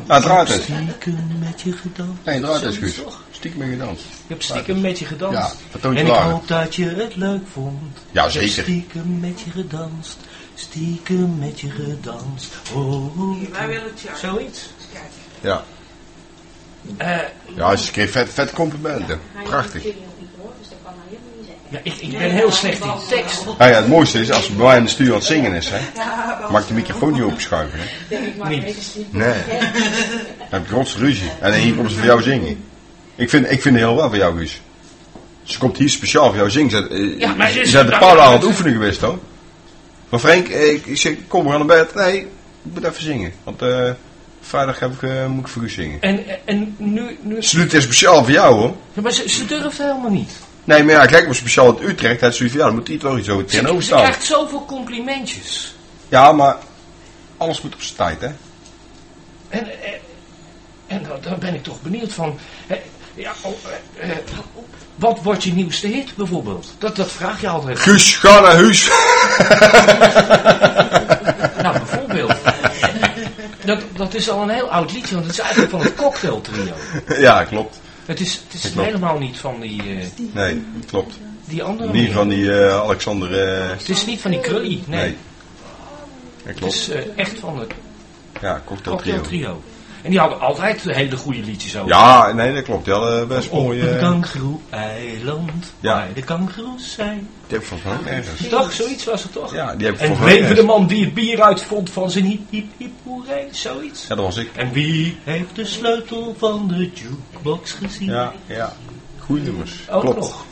Speaker 1: Nou, draait het.
Speaker 4: Stiekem met je gedanst.
Speaker 1: Nee, draait het
Speaker 4: toch?
Speaker 1: Stiekem met je gedanst.
Speaker 4: Je hebt stiekem met je gedanst.
Speaker 1: Ja, Toontje
Speaker 4: en ik hoop dat je het leuk vond.
Speaker 1: Ja,
Speaker 4: Ik heb
Speaker 1: zeker.
Speaker 4: stiekem met je gedanst. Stiekem met je gedanst. Oh, oh.
Speaker 10: wij willen Tjana.
Speaker 4: Zoiets.
Speaker 10: Kijk.
Speaker 1: Ja.
Speaker 4: Eh,
Speaker 1: Ja, ze kreeg vet, vet complimenten. Prachtig.
Speaker 8: Ik niet hoor, dus dat kan hij helemaal niet zeggen.
Speaker 4: Ja, ik, ik ben heel slecht in tekst.
Speaker 1: Nou ja, het mooiste is, als bij mij in de studio aan het zingen is, hè, mag ik de microfoon niet opschuiven. Hè.
Speaker 4: Niet.
Speaker 1: Nee. Dan heb ruzie. En hier komt ze voor jou zingen. Ik vind, ik vind het heel wel voor jou, Guus. Ze komt hier speciaal voor jou zingen. Ze, eh,
Speaker 4: Ja, maar ze
Speaker 1: ze
Speaker 4: is-
Speaker 1: zijn de paar aan het oefenen geweest, hoor. Maar Frank, eh, ik, ik zeg, kom maar aan bed. Nee, ik moet even zingen. Want eh, vrijdag heb ik, eh, moet ik voor Guus zingen.
Speaker 4: En, en nu... nu
Speaker 1: Ze doet het speciaal voor jou, hoor.
Speaker 4: ja, maar ze, ze durft helemaal niet.
Speaker 1: Nee, maar ja, kijk maar speciaal uit Utrecht. Het zoiets van, ja, dan moet iets wel iets over staan.
Speaker 4: krijgt zoveel complimentjes.
Speaker 1: Ja, maar alles moet op zijn tijd, hè.
Speaker 4: En, eh, en dan, dan ben ik toch benieuwd van... eh, ja, oh, eh, eh, wat wordt je nieuwste hit bijvoorbeeld? Dat, dat vraag je altijd.
Speaker 1: Guus, ga naar huis.
Speaker 4: Nou, bijvoorbeeld. Dat, dat is al een heel oud liedje, want het is eigenlijk van het cocktail trio.
Speaker 1: ja, klopt.
Speaker 4: Het is, het is
Speaker 1: Klopt.
Speaker 4: helemaal niet van die, eh,
Speaker 1: Nee, klopt.
Speaker 4: die andere
Speaker 1: Niet van die eh, Alexander. eh,
Speaker 4: Het is niet van die Krully, nee.
Speaker 1: nee. Ja,
Speaker 4: Het is echt van het
Speaker 1: Ja, cocktail
Speaker 4: cocktail
Speaker 1: trio.
Speaker 4: En die hadden altijd hele goede liedjes over.
Speaker 1: Ja, nee, dat klopt. Die hadden best
Speaker 4: Op
Speaker 1: mooie...
Speaker 4: een kangeroe-eiland,
Speaker 1: Ja.
Speaker 4: waar de kangeroes zijn.
Speaker 1: Die heb ik volgens mij ergens.
Speaker 4: Toch, zoiets was het toch?
Speaker 1: Ja, die heb ik
Speaker 4: En
Speaker 1: volgens mij ook
Speaker 4: bleven de man die het bier uitvond van zijn hiep hiep hiep hoerij, zoiets.
Speaker 1: Ja, dat was ik.
Speaker 4: En wie heeft de sleutel van de jukebox gezien?
Speaker 1: Ja, ja. Goeie nummers.
Speaker 4: Ook
Speaker 1: klopt.
Speaker 4: nog.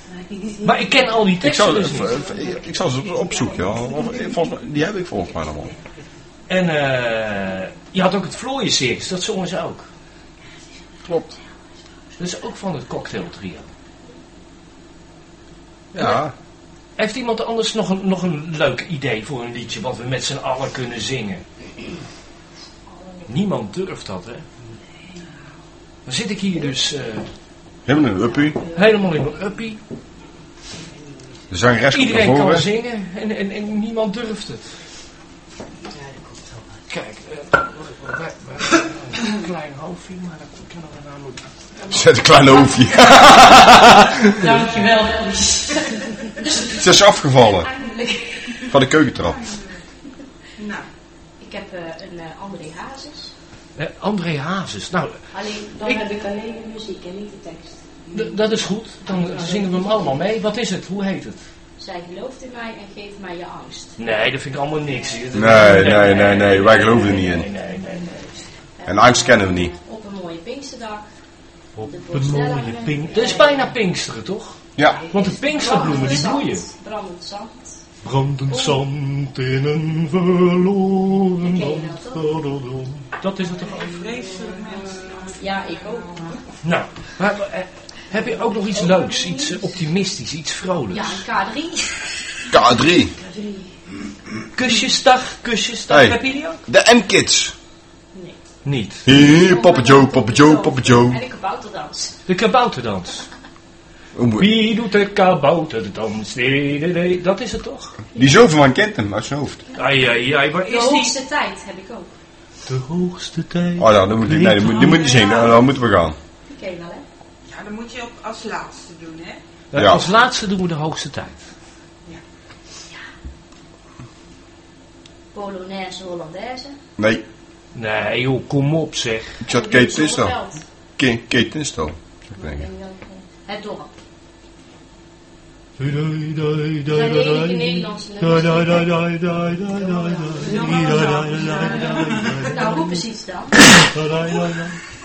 Speaker 4: Maar ik ken al die
Speaker 1: Ik
Speaker 4: teksten
Speaker 1: zou,
Speaker 4: dus niet.
Speaker 1: ik zou ze opzoeken. Volgens mij, die heb ik volgens mij allemaal.
Speaker 4: En eh, je had ook het Vlooien Circus, dat zongen ze ook.
Speaker 1: Klopt.
Speaker 4: Dat is ook van het cocktail trio.
Speaker 1: Ja.
Speaker 4: Heeft iemand anders nog een, nog een leuk idee voor een liedje wat we met z'n allen kunnen zingen? Niemand durft dat, hè? Dan zit ik hier dus eh,
Speaker 1: Helemaal een uppie.
Speaker 4: helemaal in mijn uppie.
Speaker 1: De zangeres
Speaker 4: Iedereen kan zingen en, en, en niemand durft het. Kijk, wij, wij, een klein hoofdje, maar dat kunnen we namelijk...
Speaker 1: Zet een klein hoofdje.
Speaker 9: Dankjewel.
Speaker 1: Het is afgevallen. Van de keukentrap.
Speaker 7: Nou, ik heb eh, een eh, André Hazes.
Speaker 4: Eh, André Hazes, nou,
Speaker 7: Alleen, dan
Speaker 4: Ik-
Speaker 7: heb ik alleen de muziek en niet de tekst.
Speaker 4: dat is goed. Dan zingen we hem allemaal mee. Wat is het? Hoe heet het?
Speaker 7: Zij gelooft in mij en geeft mij je angst.
Speaker 4: Nee, dat vind ik allemaal niks.
Speaker 1: Nee, nee, nee, nee. Wij geloven er niet in.
Speaker 4: Nee, nee, nee. nee.
Speaker 1: En angst kennen we niet.
Speaker 7: Op een mooie Pinksterdag.
Speaker 4: Op
Speaker 7: De
Speaker 4: een mooie
Speaker 7: voorstellingen.
Speaker 4: pink... Dat is bijna Pinksteren, toch?
Speaker 1: Ja.
Speaker 4: Want de Pinksterbloemen, die bloeien.
Speaker 7: Brandend zand.
Speaker 4: Brandend zand in een verloren land. Dat is het toch?
Speaker 10: Vreselijk mensen.
Speaker 7: Ja, ik ook.
Speaker 4: Nou, maar, eh, heb je ook nog iets leuks, iets optimistisch, iets vrolijks?
Speaker 7: Ja, een K3.
Speaker 1: K3.
Speaker 4: Kusjesdag, kusjesdag,
Speaker 1: Hey.
Speaker 4: heb je die ook?
Speaker 1: De M-Kids.
Speaker 7: Nee.
Speaker 4: Niet.
Speaker 1: Hier, Papa Joe, Papa Joe, Papa Joe.
Speaker 7: En de kabouterdans.
Speaker 4: De kabouterdans.
Speaker 1: Moet-
Speaker 4: Wie doet de kabouterdans? Nee, nee, nee. Dat is het toch?
Speaker 1: Die zoon van kent hem uit zijn hoofd.
Speaker 4: Ai, ai, ai, waar
Speaker 7: De
Speaker 4: is die?
Speaker 7: hoogste tijd heb ik ook.
Speaker 4: De hoogste tijd.
Speaker 1: Oh ja, dan moet ik, nee, die moet, niet zien. Dan, dan moeten we gaan.
Speaker 7: Die ken je wel,
Speaker 10: Ja, dat moet je op als laatste doen, hè?
Speaker 4: Eh,
Speaker 1: Ja.
Speaker 4: Als laatste doen we de hoogste tijd.
Speaker 7: Polonaise Hollandaise.
Speaker 1: Nee,
Speaker 4: Nee joh, kom op zeg.
Speaker 1: ik zat Kate Tinstel. Kate, Tinstel.
Speaker 7: Het dorp. Nou, roep eens iets dan.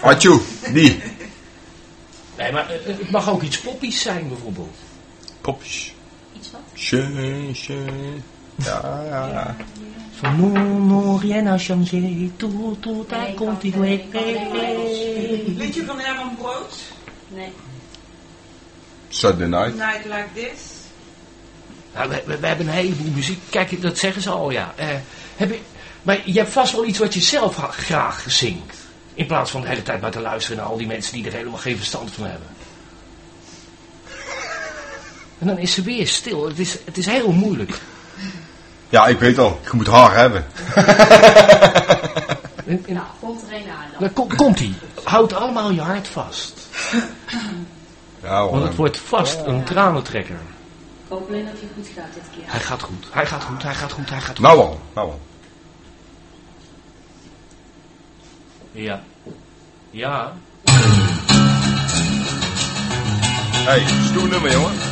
Speaker 1: Atjoe, die.
Speaker 4: Nee, maar eh, het mag ook iets poppies zijn bijvoorbeeld.
Speaker 1: Popjes.
Speaker 7: Iets wat?
Speaker 1: Tje, tje. Ja, ja, ja.
Speaker 4: Van non, non, rien n'a changé. Tout, tout a continué.
Speaker 7: nee, ik kan alleen maar Engels.
Speaker 10: Weet je van Herman Brood?
Speaker 7: Nee.
Speaker 1: Saturday night.
Speaker 10: Night Like This?
Speaker 4: Nou, we, we, we hebben een heleboel muziek. Kijk, dat zeggen ze al, ja. Eh, heb je, maar je hebt vast wel iets wat je zelf graag zingt. In plaats van de hele tijd maar te luisteren naar al die mensen die er helemaal geen verstand van hebben. En dan is ze weer stil. Het is, het is heel moeilijk.
Speaker 1: Ja, ik weet al. Je moet haar hebben.
Speaker 4: En- en-
Speaker 7: Nou, komt er een aan dan.
Speaker 4: dan kom- komt ie. Houd allemaal je hart vast.
Speaker 1: Ja,
Speaker 4: Want het wordt vast een tranentrekker.
Speaker 7: Ik hoop alleen dat hij goed gaat dit keer.
Speaker 4: Hij gaat goed. Hij gaat goed. Hij gaat goed. Hij gaat goed.
Speaker 1: Nou al, nou al.
Speaker 4: Ja. Ja.
Speaker 1: Hey, stoer nummer, jongen.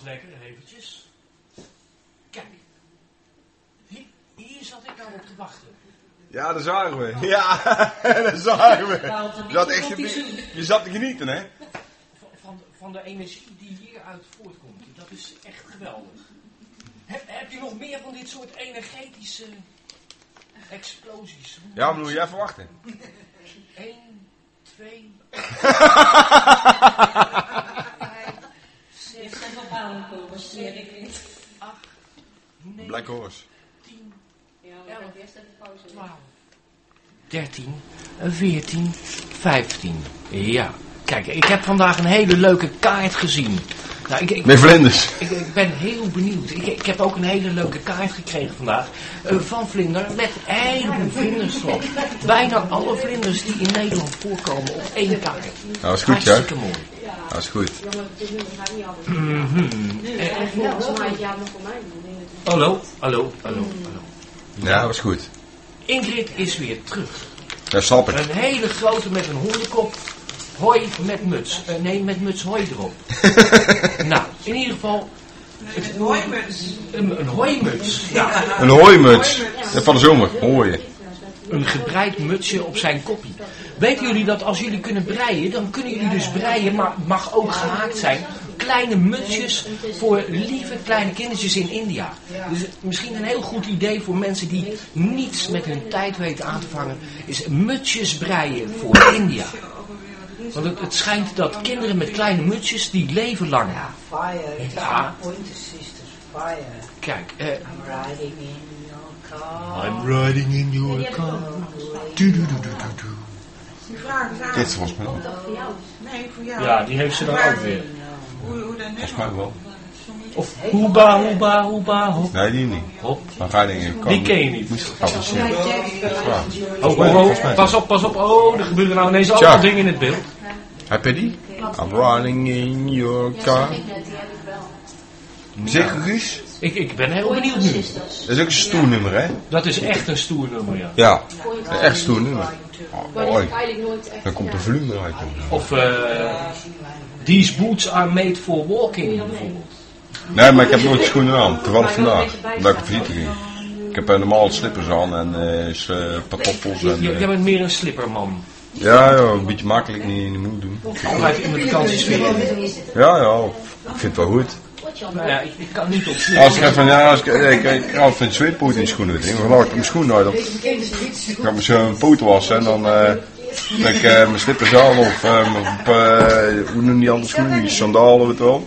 Speaker 1: Was
Speaker 4: lekker, eventjes. Kijk, hier, hier zat ik nou op te wachten.
Speaker 1: Ja, daar zagen we. Ja, daar zagen we.
Speaker 8: Nou, dat
Speaker 1: Je zat, echt te- je zat te genieten, hè?
Speaker 4: Van, van, de energie die hieruit voortkomt. Dat is echt geweldig. Heb, heb je nog meer van dit soort energetische explosies?
Speaker 1: Ja, maar je even wachten.
Speaker 4: 1, 2,
Speaker 8: Je gaat op aankomen, smeer ik niet.
Speaker 4: 8, 9,
Speaker 1: Black Horse.
Speaker 4: 10,
Speaker 8: Ja, heb eerst even pauze.
Speaker 4: 12, 13, 14, 15. Ja, kijk, ik heb vandaag een hele leuke kaart gezien. Nou, ik, ik,
Speaker 1: Met vlinders.
Speaker 4: ik, ik ben heel benieuwd. Ik, ik heb ook een hele leuke kaart gekregen vandaag eh, van vlinder met heleboel vlinders erop. Bijna alle vlinders die in Nederland voorkomen op één kaart.
Speaker 1: Nou, dat is goed, ja.
Speaker 4: Mooi.
Speaker 1: Dat is goed.
Speaker 8: Af.
Speaker 4: Mhm. Hallo, hallo, hallo, hallo.
Speaker 1: Ja, dat is goed.
Speaker 4: Ingrid is weer terug.
Speaker 1: Dat snap ik.
Speaker 4: Een hele grote met een hondenkop. Hoi met muts. Eh, nee, met muts hoi erop. nou, in ieder geval
Speaker 10: Een hooimuts.
Speaker 4: een, een hooimuts. Ja,
Speaker 1: Een hooimuts. Ja, van de zomer. Hooien.
Speaker 4: een gebreid mutsje op zijn koppie. Weten jullie dat als jullie kunnen breien, dan kunnen jullie dus breien, maar het mag ook gehaakt zijn. Kleine mutsjes voor lieve kleine kindertjes in India. Dus misschien een heel goed idee voor mensen die niets met hun tijd weten aan te vangen, is mutsjes breien voor India. Want het, het schijnt dat kinderen met kleine mutsjes, die leven lang.
Speaker 5: Fire. Het is
Speaker 4: Ja.
Speaker 5: Fire.
Speaker 4: Kijk, eh,
Speaker 5: I'm riding in your car.
Speaker 12: I'm riding in your car. Du, du, du.
Speaker 1: Dit mij.
Speaker 8: Dat voor jou.
Speaker 10: Nee, voor jou.
Speaker 4: ja, die heeft ze dan ook weer.
Speaker 1: Volgens mij wel.
Speaker 4: Of hoeba, hoeba, hoeba, hop,
Speaker 1: Nee, die niet.
Speaker 4: hop.
Speaker 1: Maar ga je denken.
Speaker 4: Die ken je niet. Oh, oh, oh, pas op, pas op. Oh, er gebeuren nou ineens allemaal
Speaker 1: Tja.
Speaker 4: dingen in het beeld.
Speaker 1: Heb je die? I'm riding in your car.
Speaker 8: Die heb ik
Speaker 1: Guus?
Speaker 4: Ik, ik ben heel benieuwd nu.
Speaker 1: Dat is ook een stoer nummer, hè?
Speaker 4: Dat is echt een stoer nummer, ja.
Speaker 1: Ja, een echt stoer nummer.
Speaker 8: Maar
Speaker 1: Oh, mooi.
Speaker 8: ik eigenlijk nooit echt
Speaker 1: Dan komt de volume eruit. joh.
Speaker 4: Of eh These boots are made for walking, bijvoorbeeld.
Speaker 1: Nee, maar ik heb nooit schoenen aan. Toevallig vandaag. Omdat ik op visite ging. Ik heb uh, normaal slippers aan en eh is, eh, pantoffels. En,
Speaker 4: Je,
Speaker 1: eh,
Speaker 4: jij bent meer een slipperman.
Speaker 1: ja, ja, een beetje makkelijk, niet, niet moeilijk doen.
Speaker 4: Altijd in de vakantiesfeer.
Speaker 1: Ja, ja, ik vind het wel goed.
Speaker 4: Nou ja, ik, ik kan niet op
Speaker 1: Als ik even, ja, als ik, ik, ik, ik van de zweetpoot in schoenen. Dan laat ik mijn schoenen uit. Ik ga mijn zo'n poot wassen en dan eh dan ik eh, mijn slippers aan of mijn, hoe noem je die andere schoenen? Die sandalen, je wel.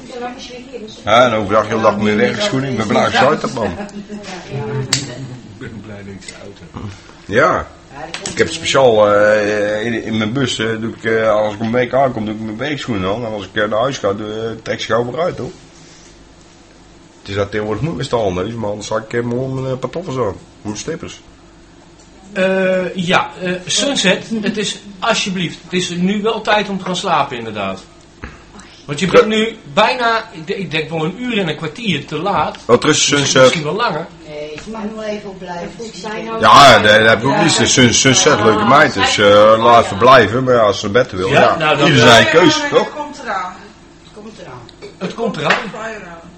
Speaker 1: Ja, en overdag heel dag mijn werkschoenen. Ik ben blij dat ik ze uit man.
Speaker 4: Ik ben blij dat ik ze heb.
Speaker 1: Ja. Ik heb speciaal eh, in, mijn bus, eh, doe ik, als ik een week aankom, doe ik mijn werkschoenen aan. En als ik naar huis ga, doe, trek ik ze gauw weer uit, hoor. Het is dat tegenwoordig moeilijk met dus, maar anders had ik eh, gewoon mijn eh, pantoffels aan. Mijn slippers.
Speaker 4: Eh, ja, eh, Sunset, het is alsjeblieft, het is nu wel tijd om te gaan slapen inderdaad. Want je bent nu bijna, ik denk- ik denk wel een uur en een kwartier te laat.
Speaker 1: Wat rust
Speaker 4: Misschien,
Speaker 1: sunset?
Speaker 4: misschien wel langer.
Speaker 5: Nee, ik mag nog even op blijven.
Speaker 1: Ja, nee, dat heb ik ook niet. Sun, sunset, leuke meid, dus eh, laat even blijven. Maar ja, als ze naar bed wil,
Speaker 4: Ja,
Speaker 1: ja.
Speaker 4: nou, dan-
Speaker 1: Ieder zijn keuze,
Speaker 10: Het
Speaker 1: toch?
Speaker 10: komt eraan.
Speaker 5: Komt eraan.
Speaker 4: Het komt eraan.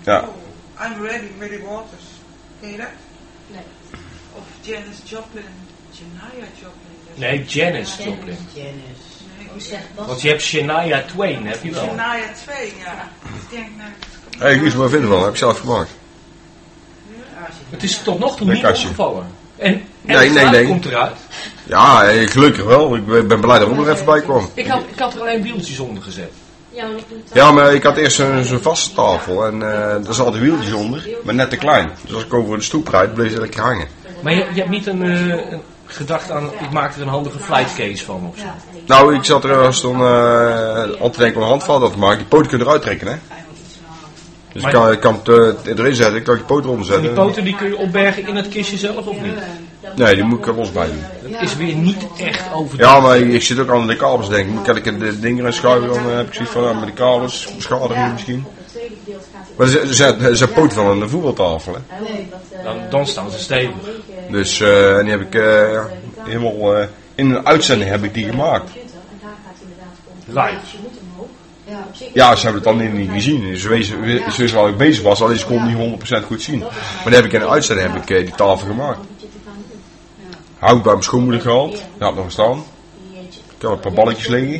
Speaker 1: Ja.
Speaker 10: Oh, I'm ready, Mary Waters. Ken je dat?
Speaker 8: Nee.
Speaker 10: Of Janis Joplin. Janaya Joplin.
Speaker 4: Nee, Janis Joplin.
Speaker 5: Janice.
Speaker 4: Want je hebt Shania Twain, heb je wel.
Speaker 10: Janaya 2, ja. Ik denk, nou,
Speaker 1: Hé, hey, Guus, wat vind je ervan? Heb ik zelf gemaakt.
Speaker 4: Het is tot nog toe
Speaker 1: Een
Speaker 4: niet opgevallen. En, en
Speaker 1: Nee,
Speaker 4: het
Speaker 1: nee, nee.
Speaker 4: komt eruit.
Speaker 1: Ja, eh, gelukkig wel. Ik ben blij dat Rob er even bij kwam.
Speaker 4: Ik had, ik had er alleen wieltjes onder gezet.
Speaker 8: Ja, maar ik
Speaker 1: maar had eerst zo'n zo'n vaste tafel en eh daar zaten wieltjes onder, maar net te klein. Dus als ik over de stoep rijd, bleef ze lekker hangen.
Speaker 4: Maar je, je hebt niet een, eh, een gedachte aan, ik maak er een handige flightcase van of zo.
Speaker 1: Nou, ik zat er als dan eh aan te denken om een handvat had gemaakt. Die poot kun je eruit trekken, hè? Dus ik kan, ik kan het eh, erin zetten, ik kan je poot eronder
Speaker 4: En
Speaker 1: zetten.
Speaker 4: die poten die kun je opbergen in het kistje zelf of niet?
Speaker 1: Nee, die moet ik er los bij doen.
Speaker 4: Dat is weer niet echt over.
Speaker 1: Ja, maar ik, ik zit ook aan de kabels te denken. Moet ik het de ding erin schuiven, dan eh, heb ik zoiets van, nou, met die kabels, beschadiging misschien. Maar er zijn- er zijn poten van een voetbaltafel, hè?
Speaker 8: Nee, dat, eh,
Speaker 4: Dan, dan staan ze stevig.
Speaker 1: Dus eh, die heb ik eh, ja, helemaal, eh, in een uitzending heb ik die gemaakt.
Speaker 8: computer en daar gaat inderdaad
Speaker 4: Live.
Speaker 8: Dus je moet omhoog.
Speaker 7: Ja.
Speaker 1: Ja, ze hebben het dan niet- niet gezien. Ze wisten, ze wisten waar ik bezig was, alleen ze konden niet 100% goed zien. Maar dan heb ik in de uitzending heb ik, die tafel gemaakt. Hout bij mijn schoonmoeder gehaald. Die had nog gestaan. Ik heb een paar balletjes liggen.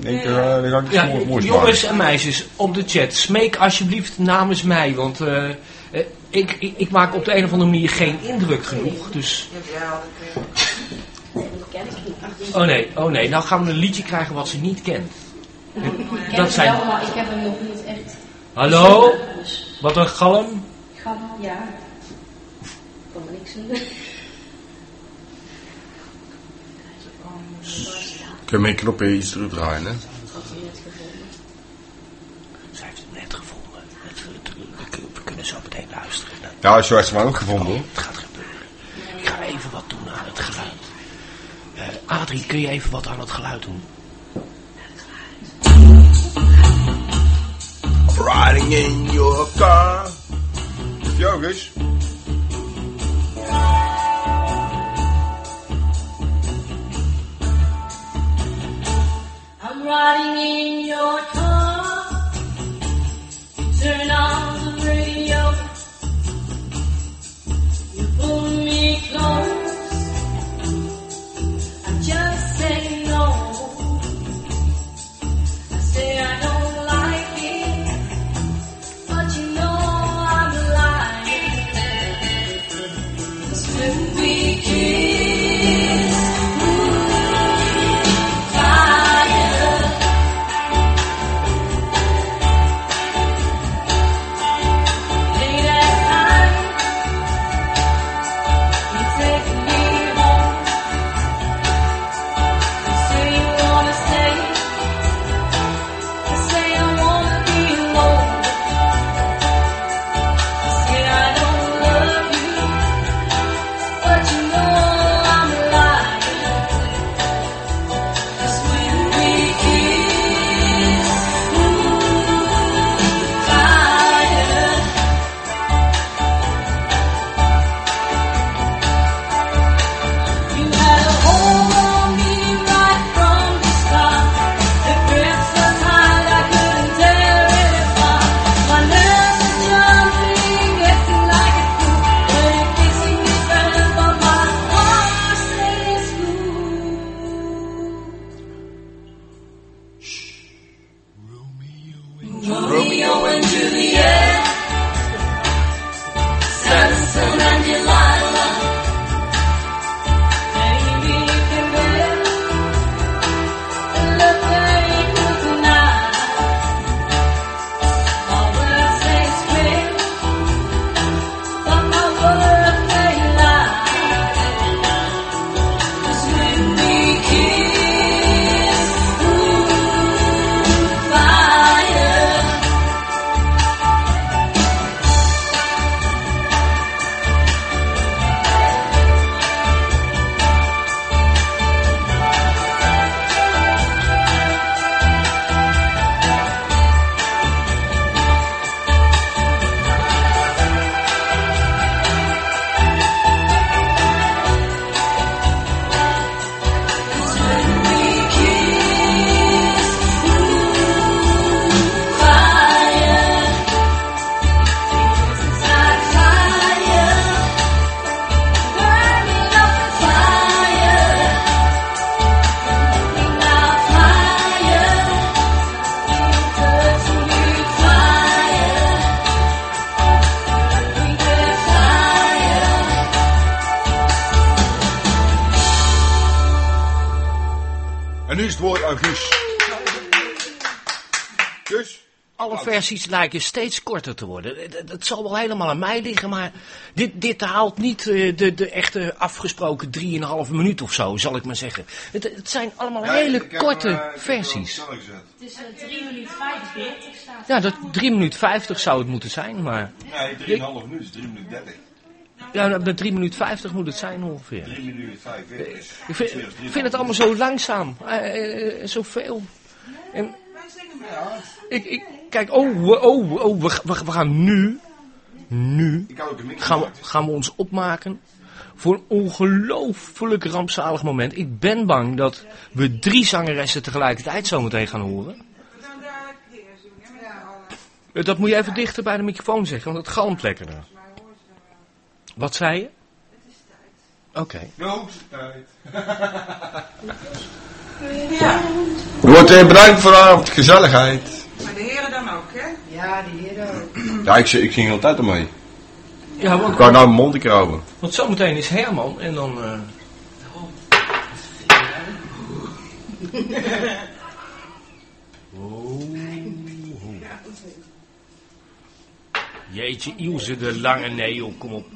Speaker 1: Ik ga ik
Speaker 4: Ja, jongens en meisjes op de chat, smeek alsjeblieft namens mij, want eh, eh, ik, ik, ik maak op de een of andere manier geen indruk genoeg. Dus, oh nee, oh nee, nou gaan we een liedje krijgen wat ze niet kent.
Speaker 7: Ik ken
Speaker 4: Dat
Speaker 7: het
Speaker 4: zijn,
Speaker 7: wel, maar ik heb hem nog niet echt.
Speaker 4: hallo, wat een galm.
Speaker 7: Ga ja. Ik kan er niks aan doen.
Speaker 1: Kun je mijn knopje iets terugdraaien, hè?
Speaker 4: Zij heeft het net gevonden. Het- het- we- we luisteren.
Speaker 1: Ja, zo heeft ze mij ook gevonden. hoor.
Speaker 4: Het gaat gebeuren. Ik ga even wat doen aan het geluid. Eh Adrie, kun je even wat aan het geluid doen?
Speaker 1: Riding in your car. Voor jou, Gus.
Speaker 8: I'm riding in your car. Turn on
Speaker 4: Versies lijken steeds korter te worden. Het- Het zal wel helemaal aan mij liggen, maar dit, dit haalt niet eh, de, de echte afgesproken 3,5 minuut of zo, zal ik maar zeggen. Het, het zijn allemaal hele korte versies.
Speaker 7: Het is uh, 3 minuten 45 staat.
Speaker 4: Ja, dat 3 minuten 50 zou het moeten zijn, maar...
Speaker 1: Nee, 3,5 minuten is 3 minuten 30.
Speaker 4: Ja, bij 3 minuten 50 moet het zijn ongeveer.
Speaker 1: 3 minuten 45 is.
Speaker 4: Ik vind, ik vind het allemaal zo langzaam, eh, eh, zoveel. En ik, ik, kijk, oh, we- oh, oh we, we, we gaan nu, nu, gaan we, gaan we ons opmaken voor een ongelooflijk rampzalig moment. Ik ben bang dat we drie zangeressen tegelijkertijd zometeen gaan horen. Eh, Dat moet je even dichter bij de microfoon zeggen, want het galmt lekkerder. Wat zei je? Oké.
Speaker 1: De hoogste tijd.
Speaker 10: Ja,
Speaker 1: Er wordt bedankt voor de avond, gezelligheid.
Speaker 10: Maar de heren dan ook, hè?
Speaker 13: Ja, die hier ook.
Speaker 1: Ja, ik, ik ging altijd ermee.
Speaker 4: Ja,
Speaker 1: Ik
Speaker 4: want,
Speaker 1: kan nou mijn mond niet houden.
Speaker 4: want zometeen is Herman en dan... eh, Oh. Jeetje, Ilse de Lange, nee joh, kom op.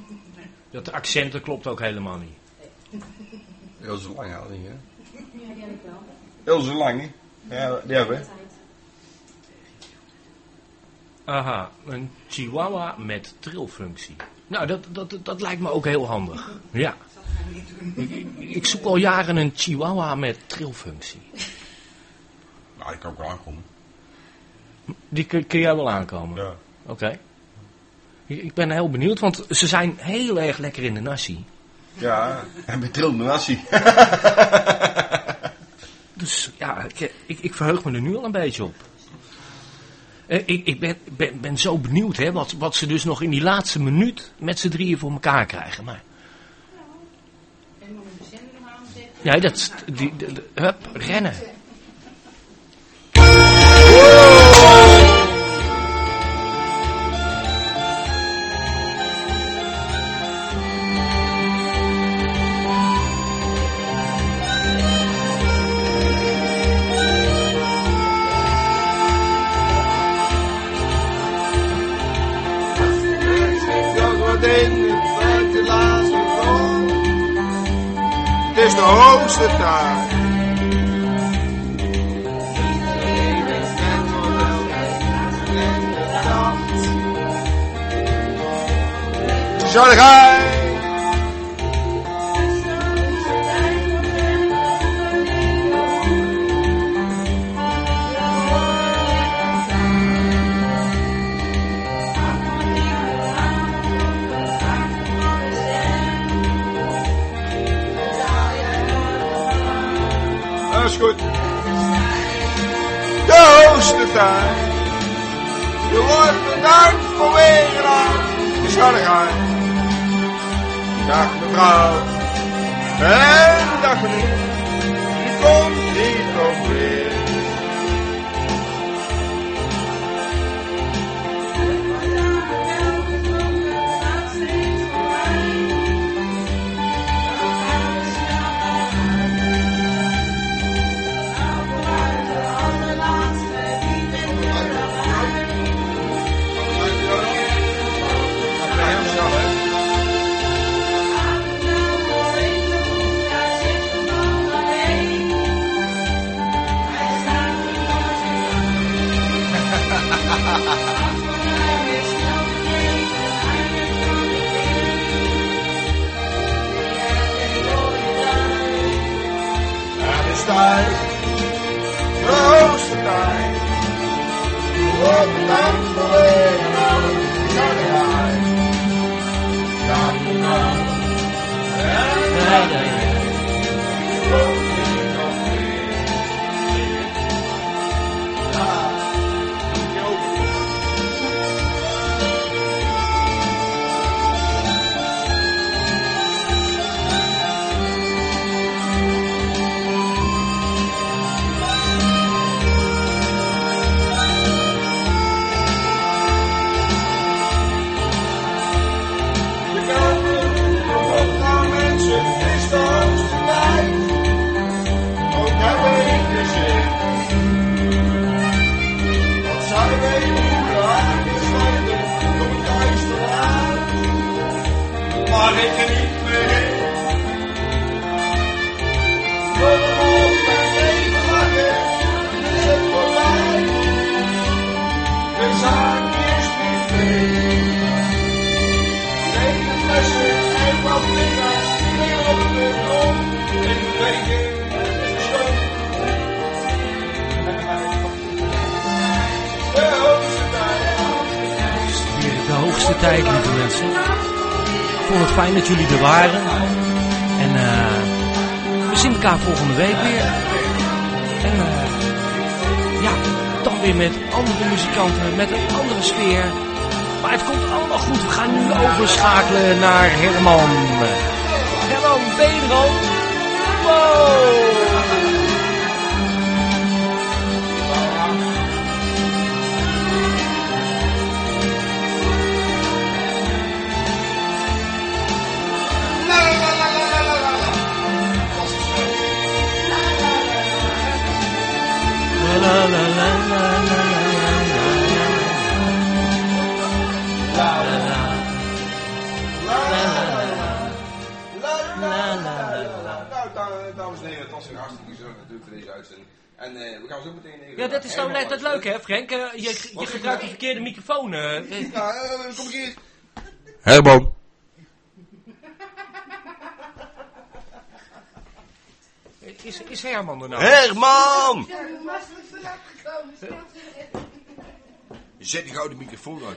Speaker 4: Dat accent dat klopt ook helemaal niet.
Speaker 1: Heel zo lang had niet, hè?
Speaker 7: Ja, die heb ik wel.
Speaker 1: Heel zo lang, hè? Ja, die hebben we.
Speaker 4: Aha, een chihuahua met trilfunctie. Nou, dat, dat, dat lijkt me ook heel handig. Ja. Ik, zoek al jaren een chihuahua met trilfunctie.
Speaker 1: Nou, ik kan ook wel aankomen.
Speaker 4: Die kun, kun jij wel aankomen?
Speaker 1: Ja.
Speaker 4: Oké. Ik, ik ben heel benieuwd, want ze zijn heel erg lekker in de nasi.
Speaker 1: Ja, en met trilde nasi.
Speaker 4: Dus ja, ik, ik, ik verheug me er nu al een beetje op. Eh, ik ik ben, ben, ben zo benieuwd hè, wat, wat ze dus nog in die laatste minuut met z'n drieën voor elkaar krijgen. Maar
Speaker 13: En moet een zender aanzetten.
Speaker 4: ja, dat is, die, de- de- hup, rennen.
Speaker 1: Is de hoogste tijd. Gezelligheid. De. Je wordt bedankt weer aan gezelligheid. Dag mevrouw. En dag meneer. Je komt niet nog Herman!